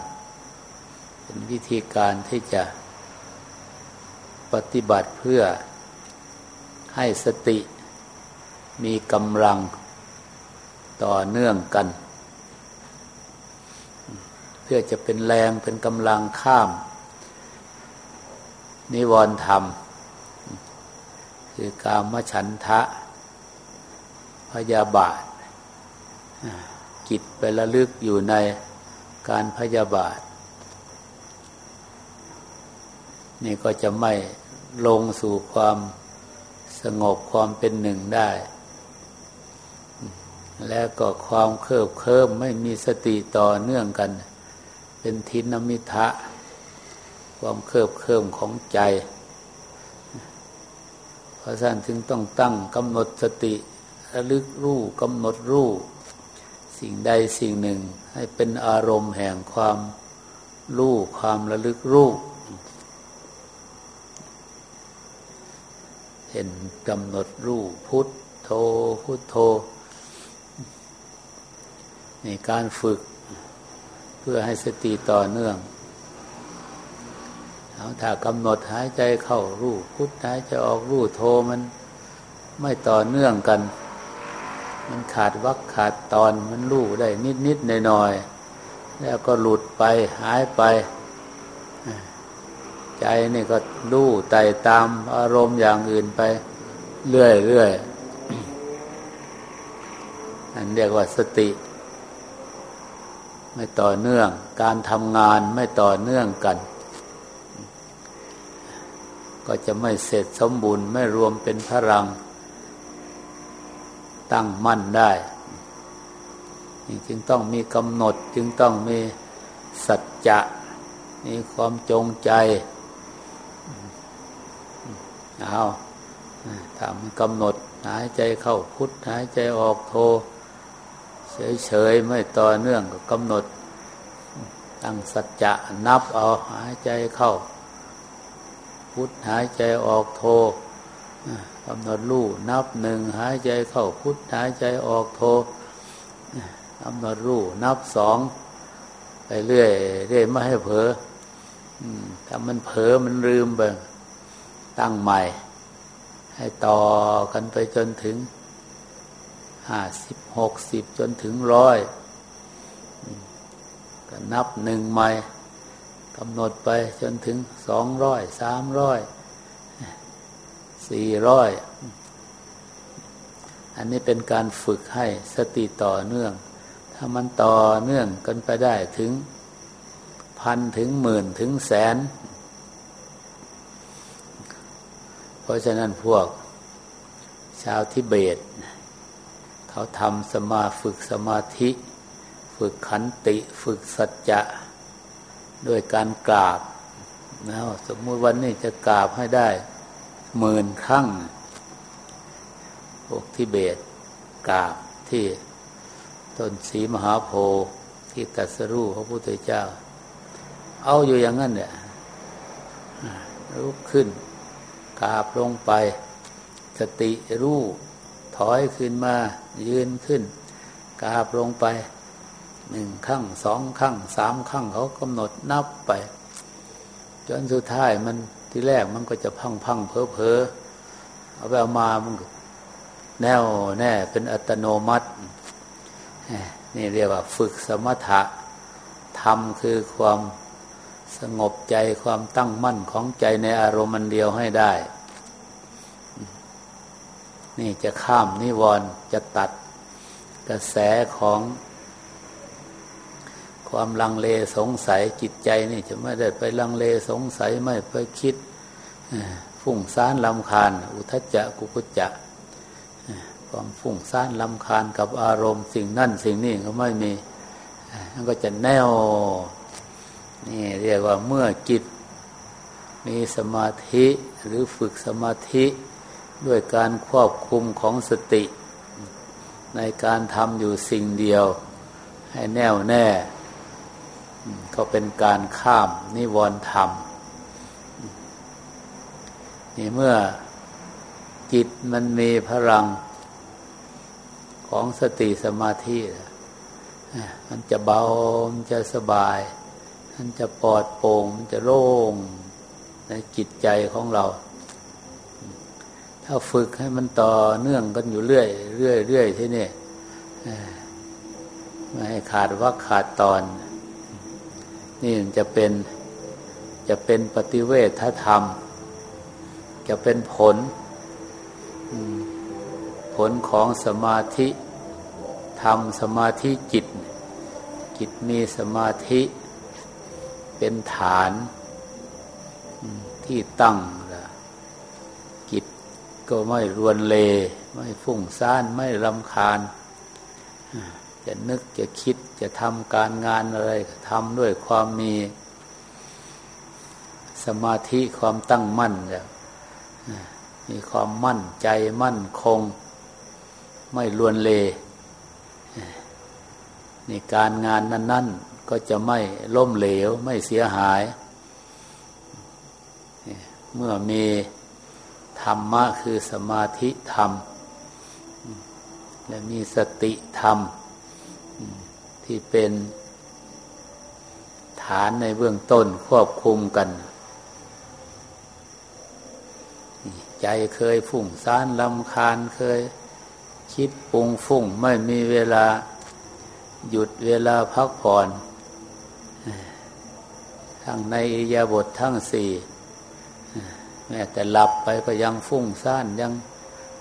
เป็นวิธีการที่จะปฏิบัติเพื่อให้สติมีกำลัง ต่อเนื่องกัน เพื่อจะเป็นแรงเป็นกำลังข้าม นิวรณ์ธรรม คือกามฉันทะ พยาบาทจิตไประลึกอยู่ในการพยาบาท นี่ก็จะไม่ลงสู่ความสงบความเป็นหนึ่งได้ แล้วก็ความเคลิบเคลิ้มไม่มีสติต่อเนื่องกัน เป็นทินมิทะ ความเคลิบเคลิ้มของใจ เพราะฉะนั้นจึงต้องตั้งกำหนดสติระลึกรู้กำหนดรู้สิ่งใดสิ่งหนึ่ง ให้เป็นอารมณ์แห่งความรู้ความระลึกรู้เห็นกำหนดรูปพุทโธพุทโธ นการฝึกเพื่อให้สติต่อเนื่องเอาถ้ากำหนดหายใจเข้ารูปพุทหายใจออกรูปโธมันไม่ต่อเนื่องกัน มันขาดวักขาดตอนมันรู้ได้นิดนิดหน่อยหน่อยแล้วก็หลุดไปหายไป ใจนี่ก็รู้ไต่ตามอารมณ์อย่างอื่นไป เรื่อยเรื่อยอันเรียกว่าสติ ไม่ต่อเนื่อง การทำงานไม่ต่อเนื่องกัน ก็จะไม่เสร็จสมบูรณ์ไม่รวมเป็นพลัง ตั้งมั่นได้จึงต้องมีกำหนดจึงต้องมีสัจจะมีความจงใจเอาถ้ามันกำหนดหายใจเข้าพุทธหายใจออกโท เฉยๆไม่ต่อเนื่องก็กำหนด ตั้งสัจจะนับเอาหายใจเข้า พุทหายใจออกโทกำหนดลู่นับหนึ่งหายใจเข้าพุทหายใจออกโทกำหนดลู่นับสองไปเรื่อยเรื่อยไม่ให้เผลอถ้ามันเผลอมันลืมไปตั้งใหม่ ให้ต่อกันไปจนถึง ห้าสิบหกสิบจนถึงร้อยก็นับหนึ่งใหม่กำหนดไปจนถึงสองร้อยสามร้อยสี่ร้อยอันนี้เป็นการฝึกให้สติต่อเนื่อง ถ้ามันต่อเนื่องกันไปได้ถึงพันถึงหมื่นถึงแสน เพราะฉะนั้นพวกชาวทิเบต เขาทำสมาฝึกสมาธิ ฝึกขันติฝึกสัจจะด้วยการกราบนะสมมติวันนี้จะกราบให้ได้หมื่นครั้งพวกทิเบตกราบที่ต้นสีมหาโพธิ์ที่ตัสรู้พระพุทธเจ้า เอาอยู่อย่างนั้นเนี่ยลุกขึ้นกราบลงไป สติรู้ ถอยขึ้นมายืนขึ้นกราบลงไปหนึ่งขั้งสองขั้งสามขั้งเขากำหนดนับไป จนสุดท้ายมันที่แรกมันก็จะพังพังเพอเพอเอาไปเอามามันแน่วแน่เป็นอัตโนมัติ นี่เรียกว่าฝึกสมถะธรรมคือความสงบใจความตั้งมั่นของใจในอารมณ์มันเดียวให้ได้ นี่จะข้ามนิวรณ์จะตัดกระแสของ ความลังเลสงสัยจิตใจนี่จะไม่ได้ไปลังเลสงสัยไม่ไปคิดฟุ้งซ่านลำคาญ อุทจจะกุกุจจะความฟุ้งซ่านลำคาญกับอารมณ์ สิ่งนั่นสิ่งนี้ก็ไม่มีมันก็จะแน่วนี่เรียกว่าเมื่อจิตมีสมาธิหรือฝึกสมาธิ ด้วยการควบคุมของสติ ในการทำอยู่สิ่งเดียว ให้แน่วแน่ ก็เป็นการข้ามนิวรณ์ธรรมนี่เมื่อจิตมันมีพลังของสติสมาธิมันจะเบา มันจะสบาย มันจะปลอดโปร่ง มันจะโล่งในจิตใจของเรา ถ้าฝึกให้มันต่อเนื่องกันอยู่เรื่อยเรื่อยเรื่อยที่นี่ไม่ให้ขาดวักขาดตอน นี่จะเป็นจะเป็นปฏิเวทธรรม จะเป็นผล ผลของสมาธิทำสมาธิจิต จิตมีสมาธิเป็นฐานที่ตั้ง ก็ไม่รวนเล ไม่ฟุ้งซ่านไม่รำคาญ จะนึกจะคิดจะทำการงานอะไรทำด้วยความมี สมาธิความตั้งมั่นมีความมั่นใจมั่นคง ไม่ลวนเลในการงานนั้น ๆ ก็จะไม่ล้มเหลว ไม่เสียหาย เมื่อมี ธรรมะคือสมาธิธรรม และมีสติธรรม ที่เป็นฐานในเบื้องต้นควบคุมกัน ใจเคยฝุ่งซ่านลำคาญเคยคิดปุงฝุ่งไม่มีเวลาหยุดเวลาพักผ่อน ทั้งในอิยาบททั้งสี่ แม้แต่หลับไปก็ยังฟุ้งซ่านยัง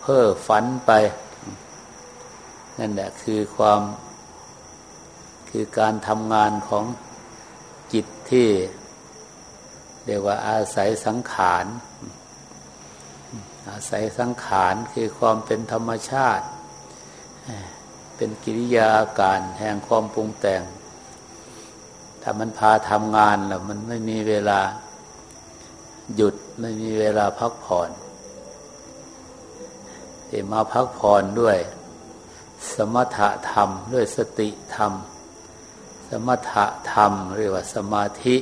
เพ้อฝันไป นั่นแหละคือความ คือการทำงานของจิตที่เรียกว่าอาศัยสังขาร อาศัยสังขารคือความเป็นธรรมชาติ เป็นกิริยาอาการแห่งความปรุงแต่ง ถ้ามันพาทำงานแล้วมันไม่มีเวลาหยุด ไม่มีเวลาพักผ่อนทที่มาพักผ่อนด้วย สมถะธรรม ด้วยสติธรรม สมถะธรรมเรียกว่าสมาธิ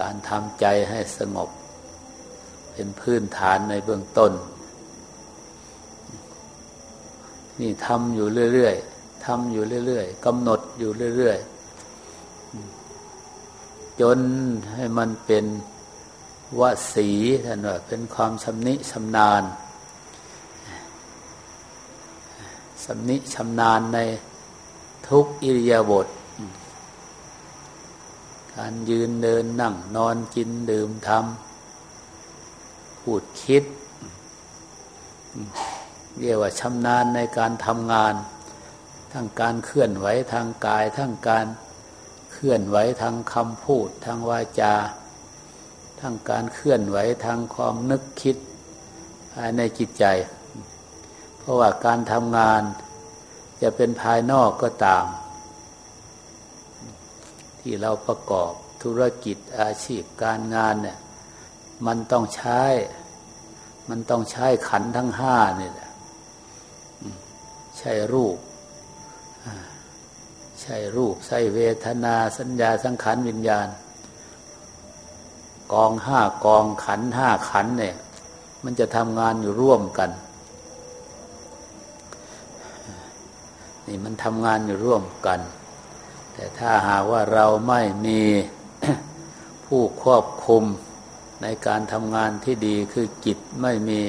การทำใจให้สงบ เป็นพื้นฐานในเบื้องต้น นี่ทำอยู่เรื่อยๆทำอยู่เรื่อยๆกำหนดอยู่เรื่อยๆจนให้มันเป็น วสีท่านว่าเป็นความชำนิชำนาญสำนิชำนาญในทุกอิริยาบถการยืนเดินนั่งนอนกินดื่มทำพูดคิด เรียกว่าชำนาญในการทำงาน ทั้งการเคลื่อนไหวทางกาย ทั้งการเคลื่อนไหวทางคำพูดทางวาจา ทั้งการเคลื่อนไหวทางความนึกคิดภายในจิตใจ เพราะว่าการทำงานจะเป็นภายนอกก็ตาม ที่เราประกอบธุรกิจอาชีพการงานเนี่ยมันต้องใช้ มันต้องใช้ขันทั้งห้านี่แหละใช่รูป ใช่รูป ใช่เวทนาสัญญาสังขารวิญญาณ กองห้ากองขันห้าขันเนี่ย มันจะทำงานอยู่ร่วมกัน นี่มันทำงานอยู่ร่วมกัน แต่ถ้าหากว่าเราไม่มีผู้ควบคุมในการทำงานที่ดีคือจิตไม่มี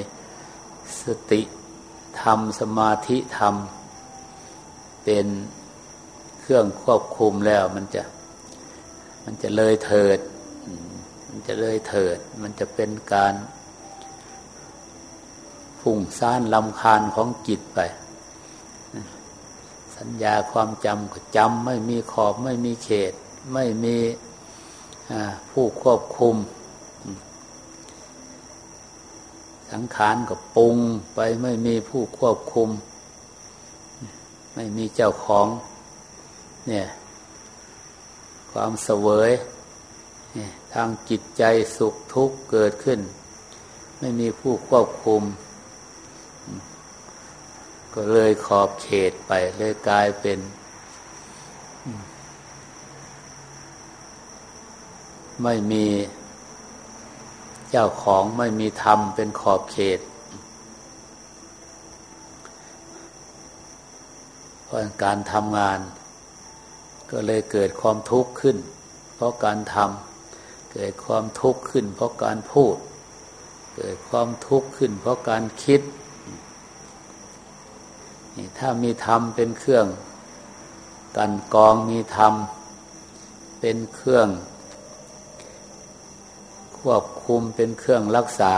สติธรรมสมาธิธรรม เป็นเครื่องควบคุมแล้วมันจะ มันจะเลยเถิด มันจะเลยเถิด มันจะเป็นการฝุ่งซ่านลำคาญของจิตไป สัญญาความจำก็จำไม่มีขอบไม่มีเขต ไม่มีผู้ควบคุม สังขารก็ปรุงไปไม่มีผู้ควบคุม ไม่มีเจ้าของ เนี่ย ความเสวย ทางจิตใจสุขทุกข์เกิดขึ้น ไม่มีผู้ควบคุม ก็เลยขอบเขตไปเลยกลายเป็นไม่มีเจ้าของไม่มีธรรมเป็นขอบเขตเพราะการทำงาน ก็เลยเกิดความทุกข์ขึ้น เพราะการทำ เกิดความทุกข์ขึ้นเพราะการพูด เกิดความทุกข์ขึ้นเพราะการคิดถ้ามีธรรมเป็นเครื่อง กันกองมีธรรม เป็นเครื่อง ควบคุมเป็นเครื่องรักษา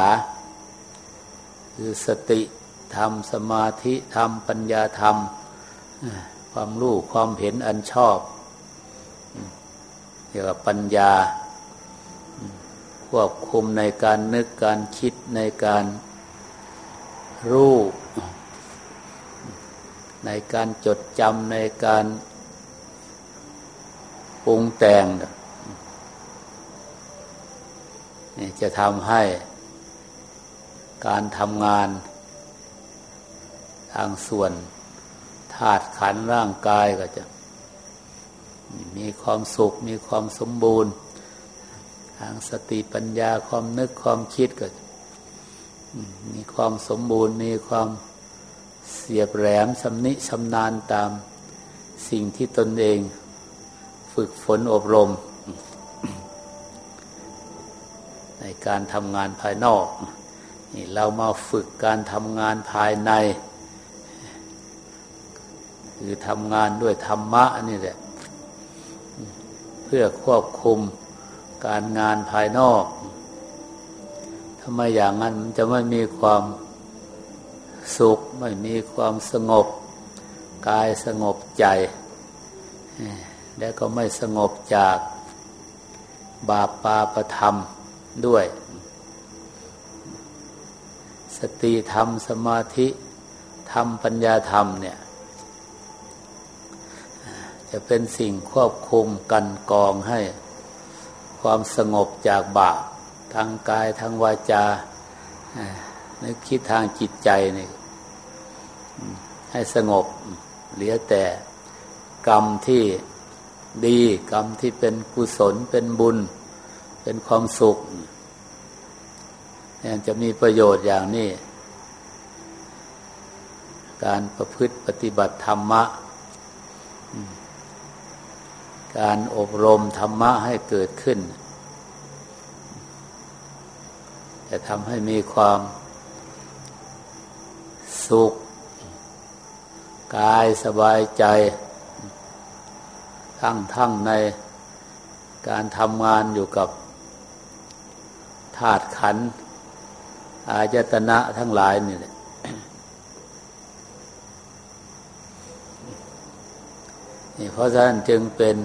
คือสติธรรมสมาธิธรรมปัญญาธรรม ความรู้ความเห็นอันชอบเรียกว่าปัญญา ควบคุมในการนึกการคิดในการรู้ในการจดจำในการปรุงแต่งนี่จะทำให้การทำงาน ทางส่วนธาตุขันร่างกายก็จะ มีความสุขมีความสมบูรณ์ ทางสติปัญญาความนึกความคิดก็มีความสมบูรณ์มีความเสียบแหลมสำนิชำนาญตามสิ่งที่ตนเอง ฝึกฝนอบรม ในการทำงานภายนอก นี่เรามาฝึกการทำงานภายใน คือทำงานด้วยธรรมะนี่แหละ เพื่อควบคุม การงานภายนอกทำไมอย่างนั้นมันจะไม่มีความสุข ไม่มีความสงบ กายสงบใจ แล้วก็ไม่สงบจากบาปปาประธรรมด้วย สติธรรมสมาธิธรรมปัญญาธรรมเนี่ย จะเป็นสิ่งควบคุมกันกองให้ ความสงบจากบาปทางกายทางวาจานึกคิดทางจิตใจนี่ให้สงบเหลือแต่กรรมที่ดีกรรมที่เป็นกุศลเป็นบุญ เป็นความสุขเนี่ยจะมีประโยชน์อย่างนี้ การประพฤติปฏิบัติธรรมะ การอบรมธรรมะให้เกิดขึ้น จะทำให้มีความสุข กายสบายใจ ทั้งทั้งในการทำงานอยู่กับธาตุขันธ์อายตนะทั้งหลายนี่แหละนี่เพราะฉะนั้นจึงเป็น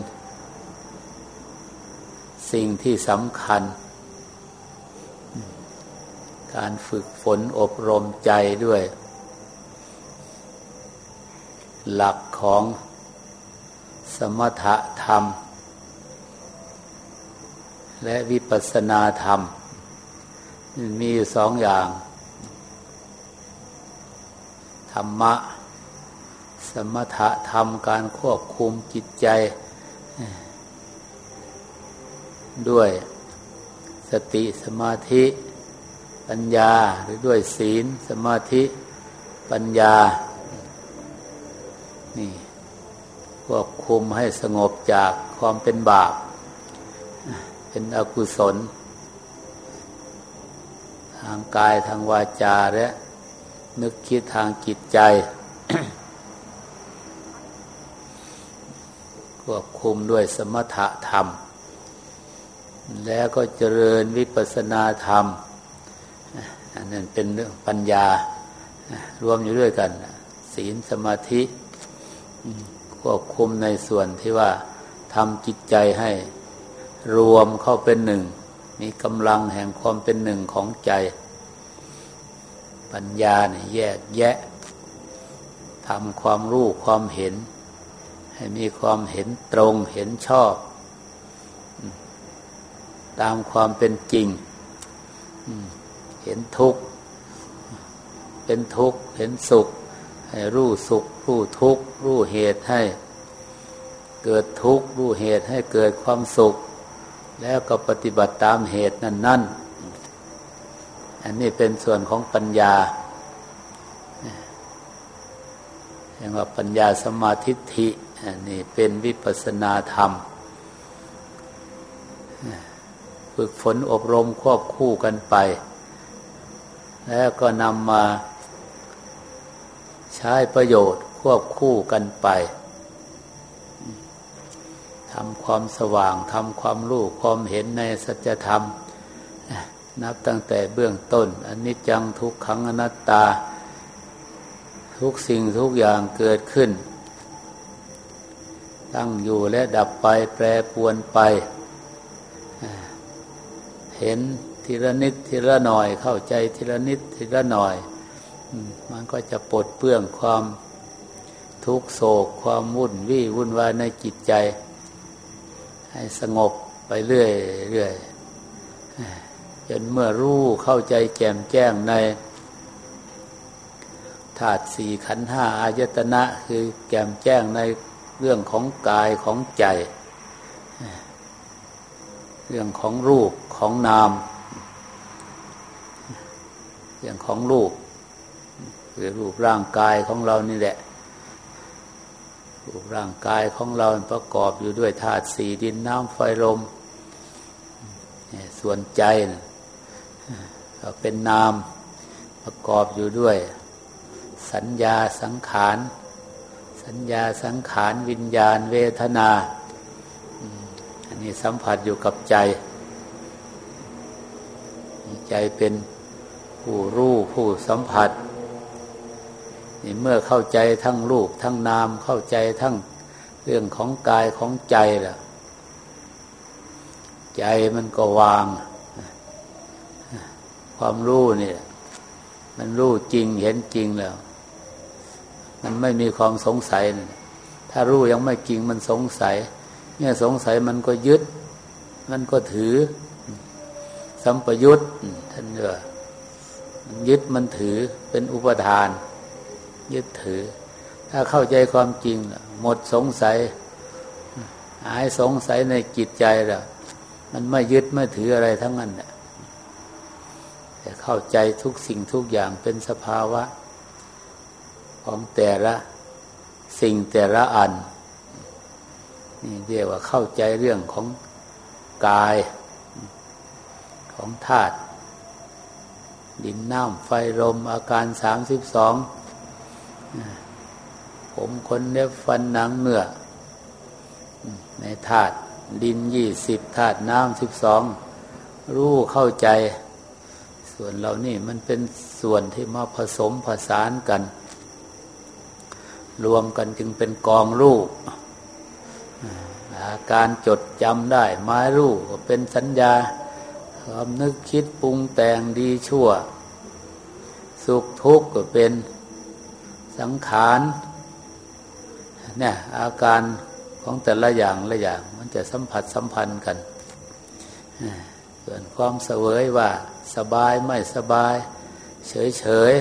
สิ่งที่สำคัญ การฝึกฝนอบรมใจด้วย หลักของสมถะธรรม และวิปัสสนาธรรม มีอยู่สองอย่าง ธรรมะ สมถะธรรมการควบคุมจิตใจ ด้วยสติสมาธิปัญญาหรือด้วยศีลสมาธิปัญญา นี่ควบคุมให้สงบจากความเป็นบาป เป็นอกุศล ทางกายทางวาจาและนึกคิดทางจิตใจ ควบคุมด้วยสมถะธรรม แล้วก็เจริญวิปัสนาธรรมอันนั้นเป็นเรื่องปัญญารวมอยู่ด้วยกัน ศีลสมาธิควบคุมในส่วนที่ว่าทำจิตใจให้รวมเข้าเป็นหนึ่ง มีกำลังแห่งความเป็นหนึ่งของใจ ปัญญาเนี่ยแยกแยะทำความรู้ความเห็น ให้มีความเห็นตรงเห็นชอบ ตามความเป็นจริง เห็นทุกข์ เป็นทุกข์ เห็นสุข ให้รู้สุข รู้ทุกข์ รู้เหตุให้ เกิดทุกข์ รู้เหตุให้เกิดความสุข แล้วก็ปฏิบัติตามเหตุนั่นนั่นอันนี้เป็นส่วนของปัญญาเรียกว่าปัญญาสมาธิิอันนี้เป็นวิปัสนาธรรม ฝึกฝนอบรมควบคู่กันไป แล้วก็นำมาใช้ประโยชน์ควบคู่กันไปทำความสว่างทำความรู้ความเห็นในสัจธรรม นับตั้งแต่เบื้องต้นอันนี้จังทุกขังอนัตตา ทุกสิ่งทุกอย่างเกิดขึ้น ตั้งอยู่และดับไปแปรปวนไป เห็นทีละนิดทีละหน่อยเข้าใจทีละนิดทีละหน่อย มันก็จะปลดเปลื้องความทุกโศกความวุ่นวี่วุ่นวายในจิตใจ ให้สงบไปเรื่อยเรื่อยจนเมื่อรู้เข้าใจแจ่มแจ้งในธาตุสี่ขันห้าอายตนะคือแจ่มแจ้งในเรื่องของกายของใจ เรื่องของรูป ของนามเรื่องของรูปคือรูปร่างกายของเรานี่แหละ รูปร่างกายของเราประกอบอยู่ด้วยธาตุสี่ดินน้ำไฟลม ส่วนใจก็เป็นนามประกอบอยู่ด้วย สัญญาสังขาร สัญญาสังขารวิญญาณเวทนา อันนี้สัมผัสอยู่กับใจ ใจเป็นผู้รู้ผู้สัมผัสนี่เมื่อเข้าใจทั้งรูปทั้งนามเข้าใจทั้งเรื่องของกายของใจล่ะ ใจมันก็วาง ความรู้เนี่ย มันรู้จริงเห็นจริงแล้ว มันไม่มีความสงสัย ถ้ารู้ยังไม่จริงมันสงสัย เนี่ยสงสัยมันก็ยึด มันก็ถือ สัมปยุตท่านเรียกมันยึดมันถือเป็นอุปทาน ยึดถือ ถ้าเข้าใจความจริง หมดสงสัย หายสงสัยในจิตใจแล้วมันไม่ยึดไม่ถืออะไรทั้งนั้นแต่เข้าใจทุกสิ่งทุกอย่างเป็นสภาวะ ของแต่ละสิ่งแต่ละอัน นี่เรียกว่าเข้าใจเรื่องของกาย ของธาตุดินน้ำไฟลมอาการสามสิบสองผมคนเล็บฟันหนังเนื้อในธาตุดินยี่สิบธาตุน้ำสิบสองรู้เข้าใจ ส่วนเรานี่มันเป็นส่วนที่มาผสมผสานกัน รวมกันจึงเป็นกองรูปอาการจดจำได้ไม้รูปเป็นสัญญา ความนึกคิดปรุงแต่งดีชั่ว สุขทุกข์ก็เป็นสังขารเนี่ยอาการของแต่ละอย่างละอย่าง มันจะสัมผัสสัมพันธ์กันส่วนความเสวยว่าสบายไม่สบาย เฉยเฉย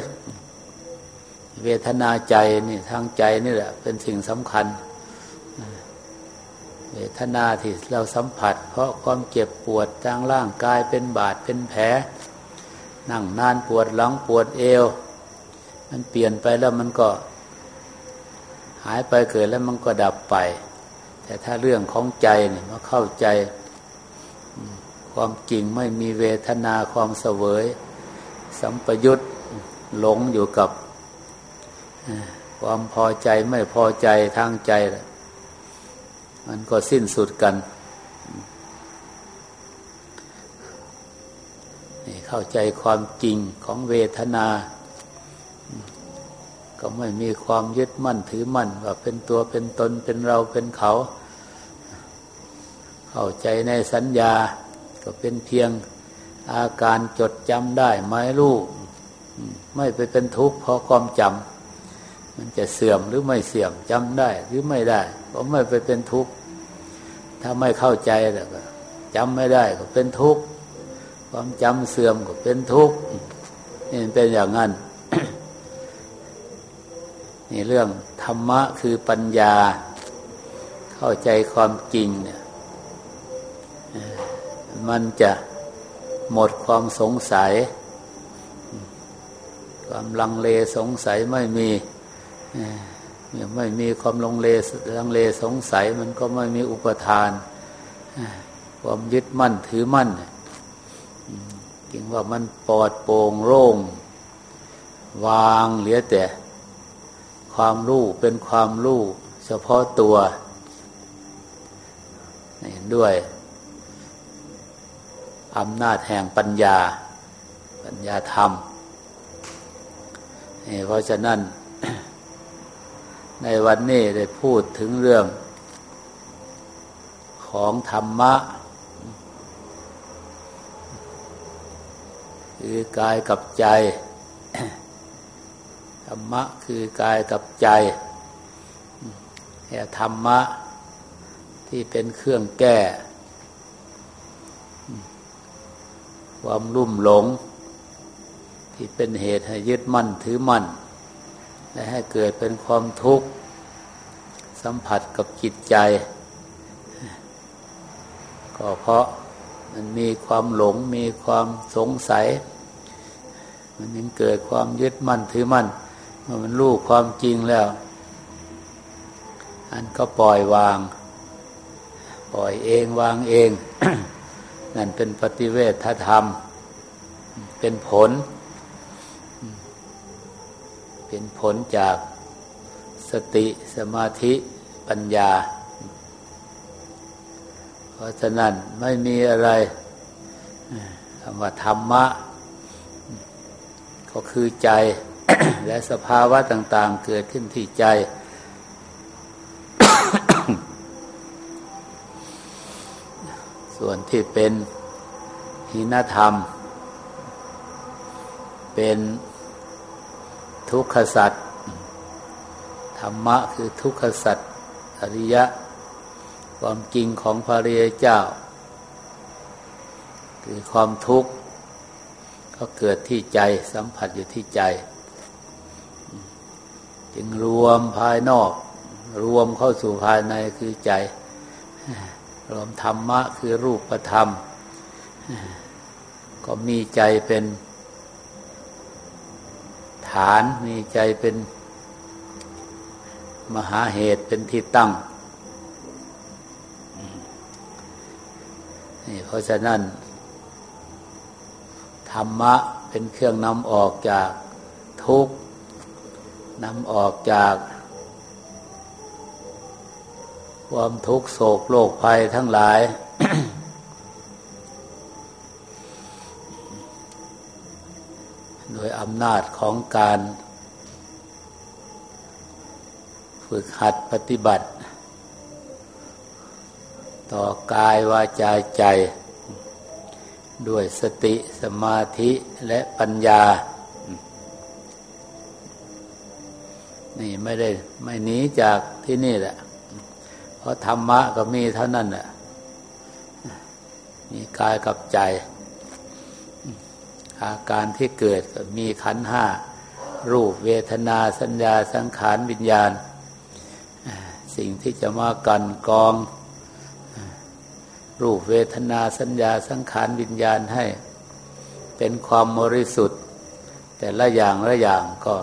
เวทนาใจนี่ทางใจนี่แหละเป็นสิ่งสำคัญ เวทนาที่เราสัมผัส เพราะความเจ็บปวดทางร่างกายเป็นบาดเป็นแผล นั่งนานปวดหลังปวดเอว มันเปลี่ยนไปแล้วมันก็ หายไปเกิดแล้วมันก็ดับไป แต่ถ้าเรื่องของใจเนี่ยมาเข้าใจความจริงไม่มีเวทนาความเสวย สัมปยุตหลงอยู่กับ ความพอใจไม่พอใจทางใจแหละ มันก็สิ้นสุดกันนี่เข้าใจความจริงของเวทนา ก็ไม่มีความยึดมั่นถือมั่น ว่าเป็นตัวเป็นตนเป็นเราเป็นเขา เข้าใจในสัญญา ก็เป็นเพียงอาการจดจำได้ไม่รู้ไม่ไปเป็นทุกข์เพราะความจำมันจะเสื่อมหรือไม่เสื่อมจำได้หรือไม่ได้ ก็ไม่ไปเป็นทุกข์ ถ้าไม่เข้าใจแล้วก็จำไม่ได้ก็เป็นทุกข์ ความจำเสื่อมก็เป็นทุกข์นี่เป็นอย่างนั้น นี่เรื่องธรรมะคือปัญญา เข้าใจความจริงเนี่ยมันจะหมดความสงสัย ความลังเลสงสัยไม่มี ไม่มีความลงเลลังเลสงสัยมันก็ไม่มีอุปทานความยึดมั่นถือมั่นจึงว่ามันปลอดโปร่งโล่งวางเหลือแต่ ความรู้เป็นความรู้เฉพาะตัวด้วยอำนาจแห่งปัญญา ปัญญาธรรมเพราะฉะนั้น ในวันนี้ได้พูดถึงเรื่องของธรรมะ คือกายกับใจ ธรรมะคือกายกับใจแห่ธรรมะที่เป็นเครื่องแก้ ความรุ่มหลง ที่เป็นเหตุให้ยึดมั่นถือมั่น และให้เกิดเป็นความทุกข์ สัมผัสกับจิตใจ ก็เพราะมันมีความหลงมีความสงสัย มันยังเกิดความยึดมั่นถือมั่นเมื่อมันรู้ความจริงแล้ว อันก็ปล่อยวาง ปล่อยเองวางเอง นั่นเป็นปฏิเวทธรรม เป็นผล เป็นผลจากสติสมาธิปัญญา เพราะฉะนั้นไม่มีอะไรคำว่าธรรมะ ก็คือใจ และสภาวะต่าง ๆ เกิดขึ้นที่ใจ ส่วนที่เป็นหินธรรม เป็น ทุกขสัตว์ธรรมะคือทุกขสัตว์อริยะ ความจริงของพระริยเจ้า คือความทุกข์ ก็เกิดที่ใจสัมผัสอยู่ที่ใจ จึงรวมภายนอก รวมเข้าสู่ภายในคือใจ รวมธรรมะคือรูปธรรม ก็มีใจเป็น ฐานมีใจเป็นมหาเหตุเป็นที่ตั้งนี่เพราะฉะนั้น ธรรมะเป็นเครื่องนำออกจากทุกข์นำออกจาก ความทุกข์โศกโรคภัยทั้งหลาย โด ยอำนาจของการฝึกหัดปฏิบัติ ต่อกายวาจาใจ ด้วยสติสมาธิและปัญญา นี่ไม่ได้ไม่หนีจากที่นี่แหละ เพราะธรรมะก็มีเท่านั้นแหละมีกายกับใจ อาการที่เกิดมีขันห้ารูปเวทนาสัญญาสังขารวิญญาณ สิ่งที่จะมากันกอง รูปเวทนาสัญญาสังขารวิญญาณให้ เป็นความบริสุทธิ์ แต่ละอย่างละอย่างก็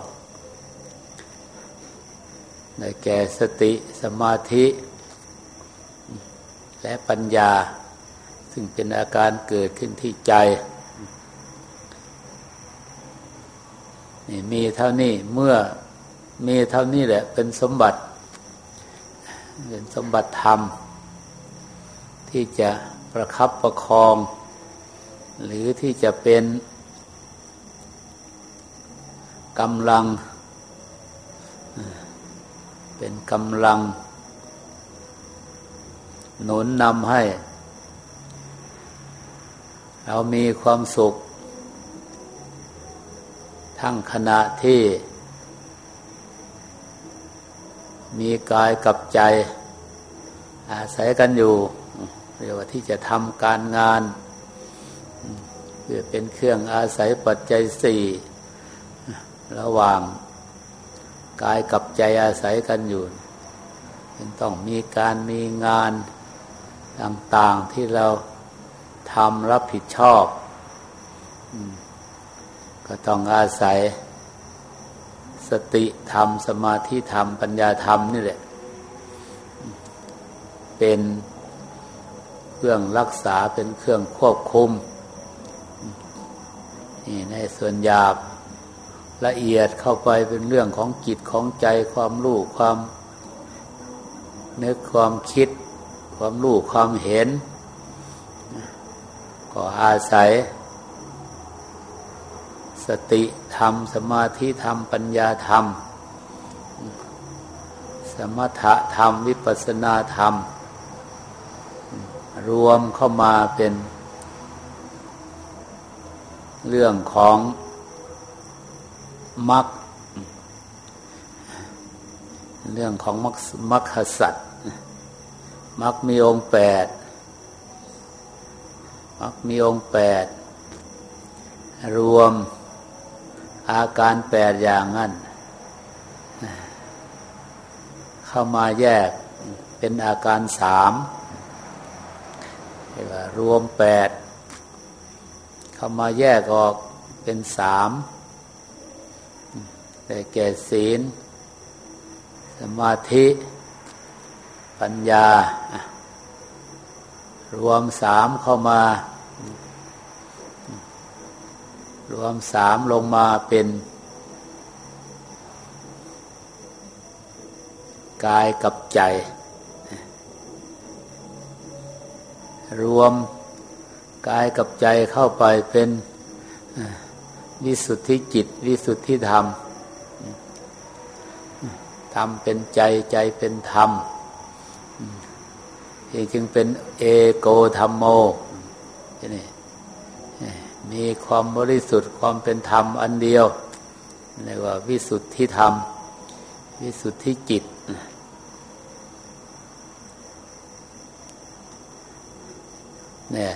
ได้แก่สติสมาธิ และปัญญา ซึ่งเป็นอาการเกิดขึ้นที่ใจ นี่มีเท่านี้เมื่อมีเท่านี้แหละ เป็นสมบัติ เป็นสมบัติธรรม ที่จะประคับประคอง หรือที่จะเป็นกำลัง เป็นกำลัง หนุนนำให้ เรามีความสุข ทั้งขณะที่ มีกายกับใจ อาศัยกันอยู่เรียกว่าที่จะทำการงานเพื่อเป็นเครื่องอาศัยปัจจัยสี่ระหว่างกายกับใจอาศัยกันอยู่เป็นต้องมีการมีงานต่าง ๆที่เราทำรับผิดชอบ ก็ต้องอาศัย สติธรรม สมาธิธรรม ปัญญาธรรมนี่แหละ เป็นเครื่องรักษาเป็นเครื่องควบคุม นี่ในส่วนหยาบละเอียดเข้าไปเป็นเรื่องของจิตของใจความรู้ความนึกความคิด ความรู้ความเห็น ก็อาศัย สติธรรม สมาธิธรรม ปัญญาธรรม สมถะธรรม วิปัสนาธรรม รวมเข้ามาเป็น เรื่องของมรรคเรื่องของมรรคมรรคสัตว์มรรคมีองค์แปดมรรคมีองค์แปดรวม อาการแปดอย่างนั้นเข้ามาแยกเป็นอาการสามเรียกว่ารวมแปดเข้ามาแยกออกเป็นสามแต่แก่ศีล สมาธิ ปัญญารวมสามเข้ามา รวมสามลงมาเป็น กายกับใจ รวมกายกับใจเข้าไปเป็นวิสุทธิจิต วิสุทธิธรรมธรรมเป็นใจใจเป็นธรรมจึงเป็นเอโกธรรมโมนี่ มีความบริสุทธิ์ความเป็นธรรมอันเดียวเรียกว่าวิสุทธิธรรม วิสุทธิจิต เนี่ย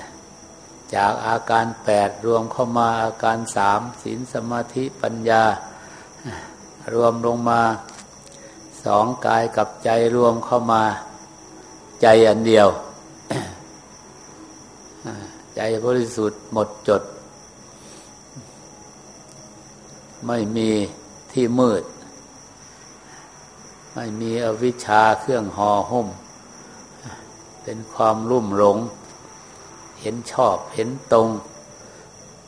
จากอาการแปดรวมเข้ามาอาการสามศีลสมาธิปัญญา รวมลงมาสองกายกับใจรวมเข้ามา ใจอันเดียว ใจบริสุทธิ์หมดจด ไม่มีที่มืด ไม่มีอวิชชาเครื่องห่อหุ้ม เป็นความรุ่มหลง เห็นชอบเห็นตรง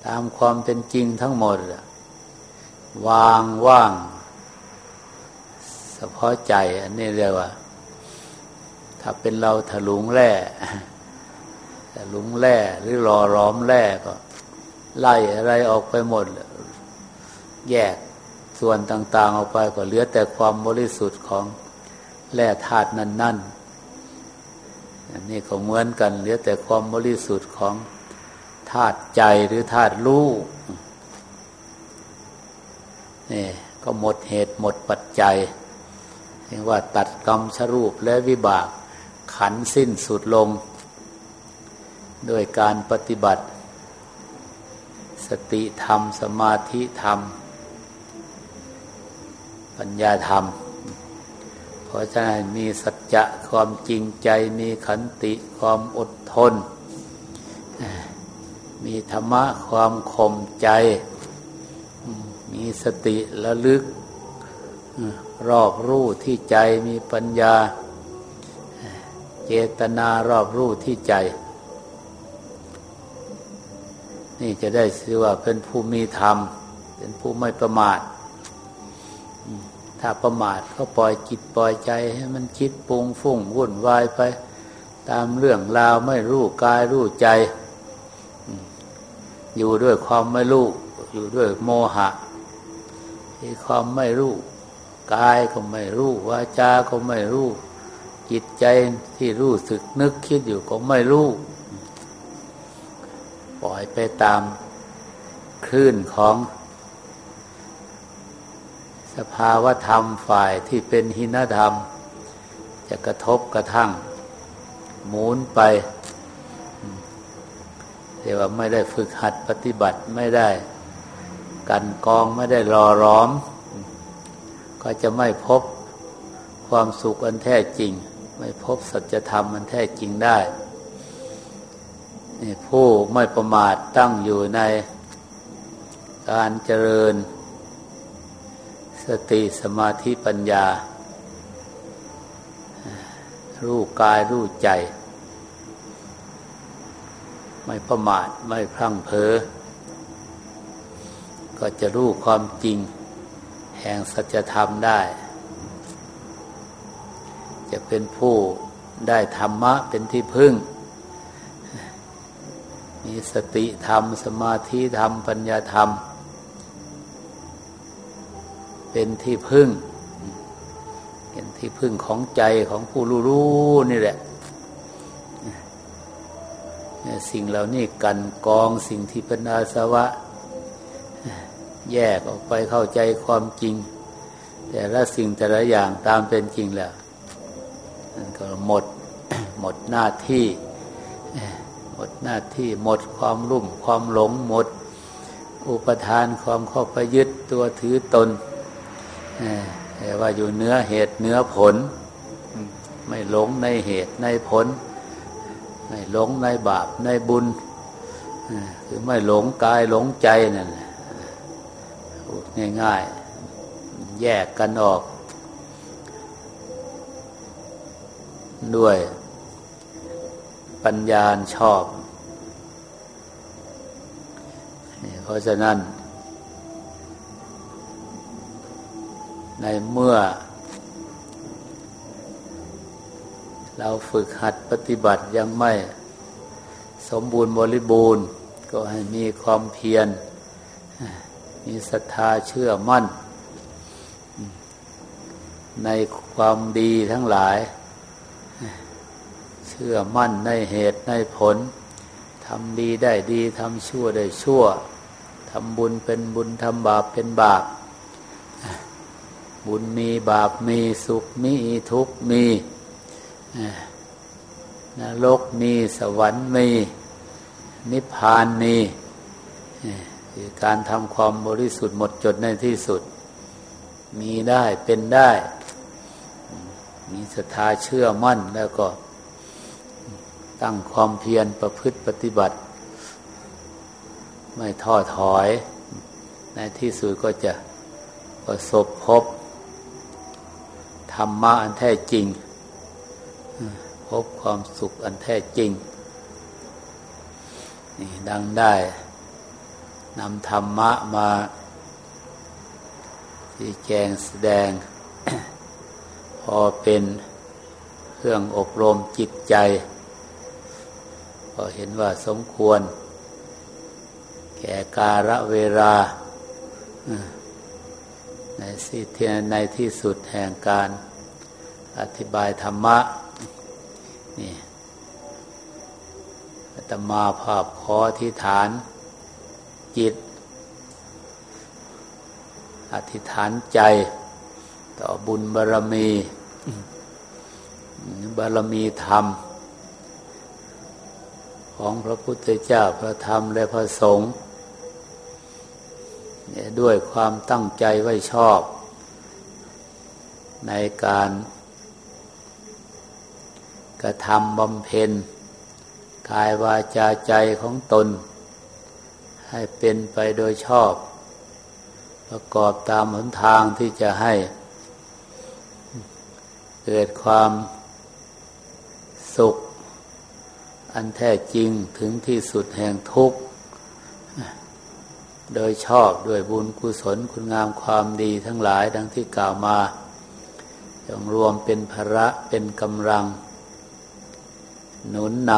ตามความเป็นจริงทั้งหมด วางว่างเฉพาะใจ อันนี้เรียกว่า ถ้าเป็นเราถลุงแร่ถลุงแร่หรือรอร้อมแร่ก็ ไล่อะไรออกไปหมดเลย แยกส่วนต่างๆออกไปก็เหลือแต่ความบริสุทธิ์ของแร่ธาตุนั่นๆอันนี้ก็เหมือนกัน เหลือแต่ความบริสุทธิ์ของธาตุใจหรือธาตุรู้นี่ก็หมดเหตุหมดปัจจัยเรียกว่าตัดกรรมชรูปและวิบากขันสิ้นสุดลง โดยการปฏิบัติ สติธรรม สมาธิธรรม ปัญญาธรรม เพราะฉะนั้นมีสัจจะความจริงใจมีขันติความอดทน มีธรรมะความข่มใจ มีสติระลึก รอบรู้ที่ใจมีปัญญา เจตนารอบรู้ที่ใจ นี่จะได้ชื่อว่าเป็นผู้มีธรรม เป็นผู้ไม่ประมาท ถ้าประมาทก็ปล่อยจิตปล่อยใจให้มันคิดปรุงฟุ้งวุ่นวายไป ตามเรื่องราวไม่รู้กายรู้ใจ อยู่ด้วยความไม่รู้ อยู่ด้วยโมหะที่ความไม่รู้กายก็ไม่รู้วาจาก็ไม่รู้จิตใจที่รู้สึกนึกคิดอยู่ก็ไม่รู้ปล่อยไปตามคลื่นของ ภาวธรรมฝ่ายที่เป็นหินธรรม จะกระทบกระทั่ง หมุนไปแต่ว่าไม่ได้ฝึกหัดปฏิบัติไม่ได้ กันกองไม่ได้รอร้อม ก็จะไม่พบความสุขอันแท้จริง ไม่พบสัจธรรมอันแท้จริงได้นี่ผู้ไม่ประมาทตั้งอยู่ในการเจริญ สติสมาธิปัญญา รู้กายรู้ใจ ไม่ประมาทไม่พลั้งเผลอก็จะรู้ความจริง แห่งสัจธรรมได้ จะเป็นผู้ได้ธรรมะเป็นที่พึ่ง มีสติธรรม สมาธิธรรม ปัญญาธรรม เป็นที่พึ่ง เป็นที่พึ่งของใจของผู้รู้รู้นี่แหละ สิ่งเหล่านี้กันกองสิ่งที่เป็นอาสวะ แยกออกไปเข้าใจความจริง แต่ละสิ่งแต่ละอย่างตามเป็นจริงแล้วนั่นก็หมดหมดหน้าที่ หมดหน้าที่หมดความรุ่มความหลงหมดอุปทานความเข้าไปยึดตัวถือตน แต่ว่าอยู่เนื้อเหตุเนื้อผล ไม่หลงในเหตุในผล ไม่หลงในบาปในบุญคือไม่หลงกายหลงใจนั่นพูดง่ายๆ แยกกันออก ด้วยปัญญาชอบ เพราะฉะนั้น ในเมื่อ เราฝึกหัดปฏิบัติยังไม่ สมบูรณ์บริบูรณ์ ก็ให้มีความเพียร มีศรัทธาเชื่อมั่น ในความดีทั้งหลาย เชื่อมั่นในเหตุในผลทำดีได้ดีทำชั่วได้ชั่วทำบุญเป็นบุญทำบาปเป็นบาป บุญมีบาปมีสุขมีทุกข์มีนรกมีสวรรค์มี นิพพานมีคือการทำความบริสุทธิ์หมดจดในที่สุด มีได้เป็นได้ มีศรัทธาเชื่อมั่นแล้วก็ตั้งความเพียรประพฤติปฏิบัติ ไม่ท้อถอย ในที่สุดก็จะประสบพบ รรมะอันแท้จริง พบความสุขอันแท้จริง นี่ดังได้นำธรรมะมาที่แจงแสดง พอเป็นเครื่องอบรมจิตใจ ก็เห็นว่าสมควร แก่การะเวลาในสิเทียในที่สุดแห่งการ อธิบายธรรมะนี่อาตมาภาพขอที่ฐานจิต อธิษฐานใจ ต่อบุญบารมีบารมีธรรม ของพระพุทธเจ้าพระธรรมและพระสงฆ์ด้วยความตั้งใจไว้ชอบ ในการ กระทำบำเพ็ญกายวาจาใจของตน ให้เป็นไปโดยชอบ ประกอบตามหนทางที่จะให้ เกิดความสุข อันแท้จริงถึงที่สุดแห่งทุกข์ โดยชอบด้วยบุญกุศลคุณงามความดีทั้งหลายดังที่กล่าวมาจงรวมเป็นภระเป็นกำลัง หนุนน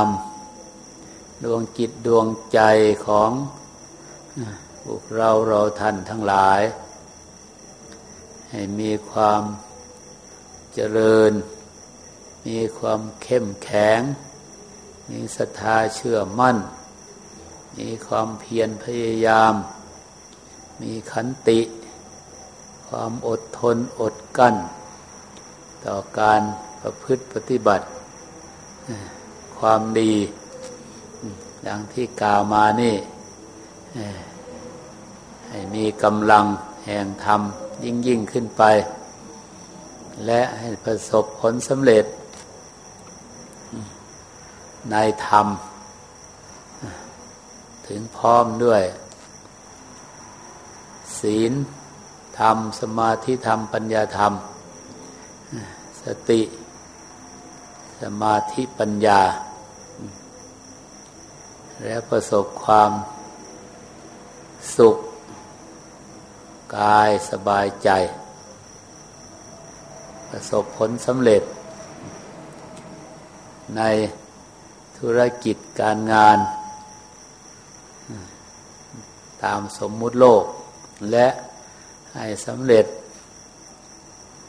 ำดวงจิตดวงใจของพวกเราเราท่านทั้งหลาย ให้มีความเจริญ มีความเข้มแข็ง มีศรัทธาเชื่อมั่น มีความเพียรพยายาม มีขันติ ความอดทนอดกั้น ต่อการประพฤติปฏิบัติ ความดี ดังที่กล่าวมานี่ให้มีกำลังแห่งธรรมยิ่งยิ่งขึ้นไป และให้ประสบผลสำเร็จ ในธรรม ถึงพร้อมด้วย ศีลธรรม สมาธิธรรม ปัญญาธรรม สติ สมาธิปัญญา และประสบความสุข กายสบายใจ ประสบผลสำเร็จ ในธุรกิจการงาน ตามสมมุติโลก และให้สำเร็จ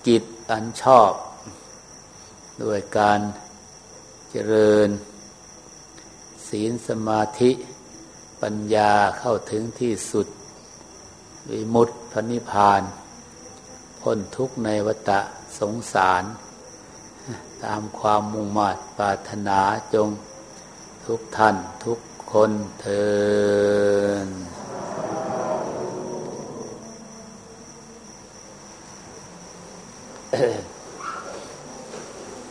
กิจอันชอบ ด้วยการเจริญ ศีลสมาธิ ปัญญาเข้าถึงที่สุด วิมุตติพนิพาน พ้นทุกข์ในวัฏสงสาร ตามความมุ่งมา่ปรารถนาจงทุกท่านทุกคนเทิน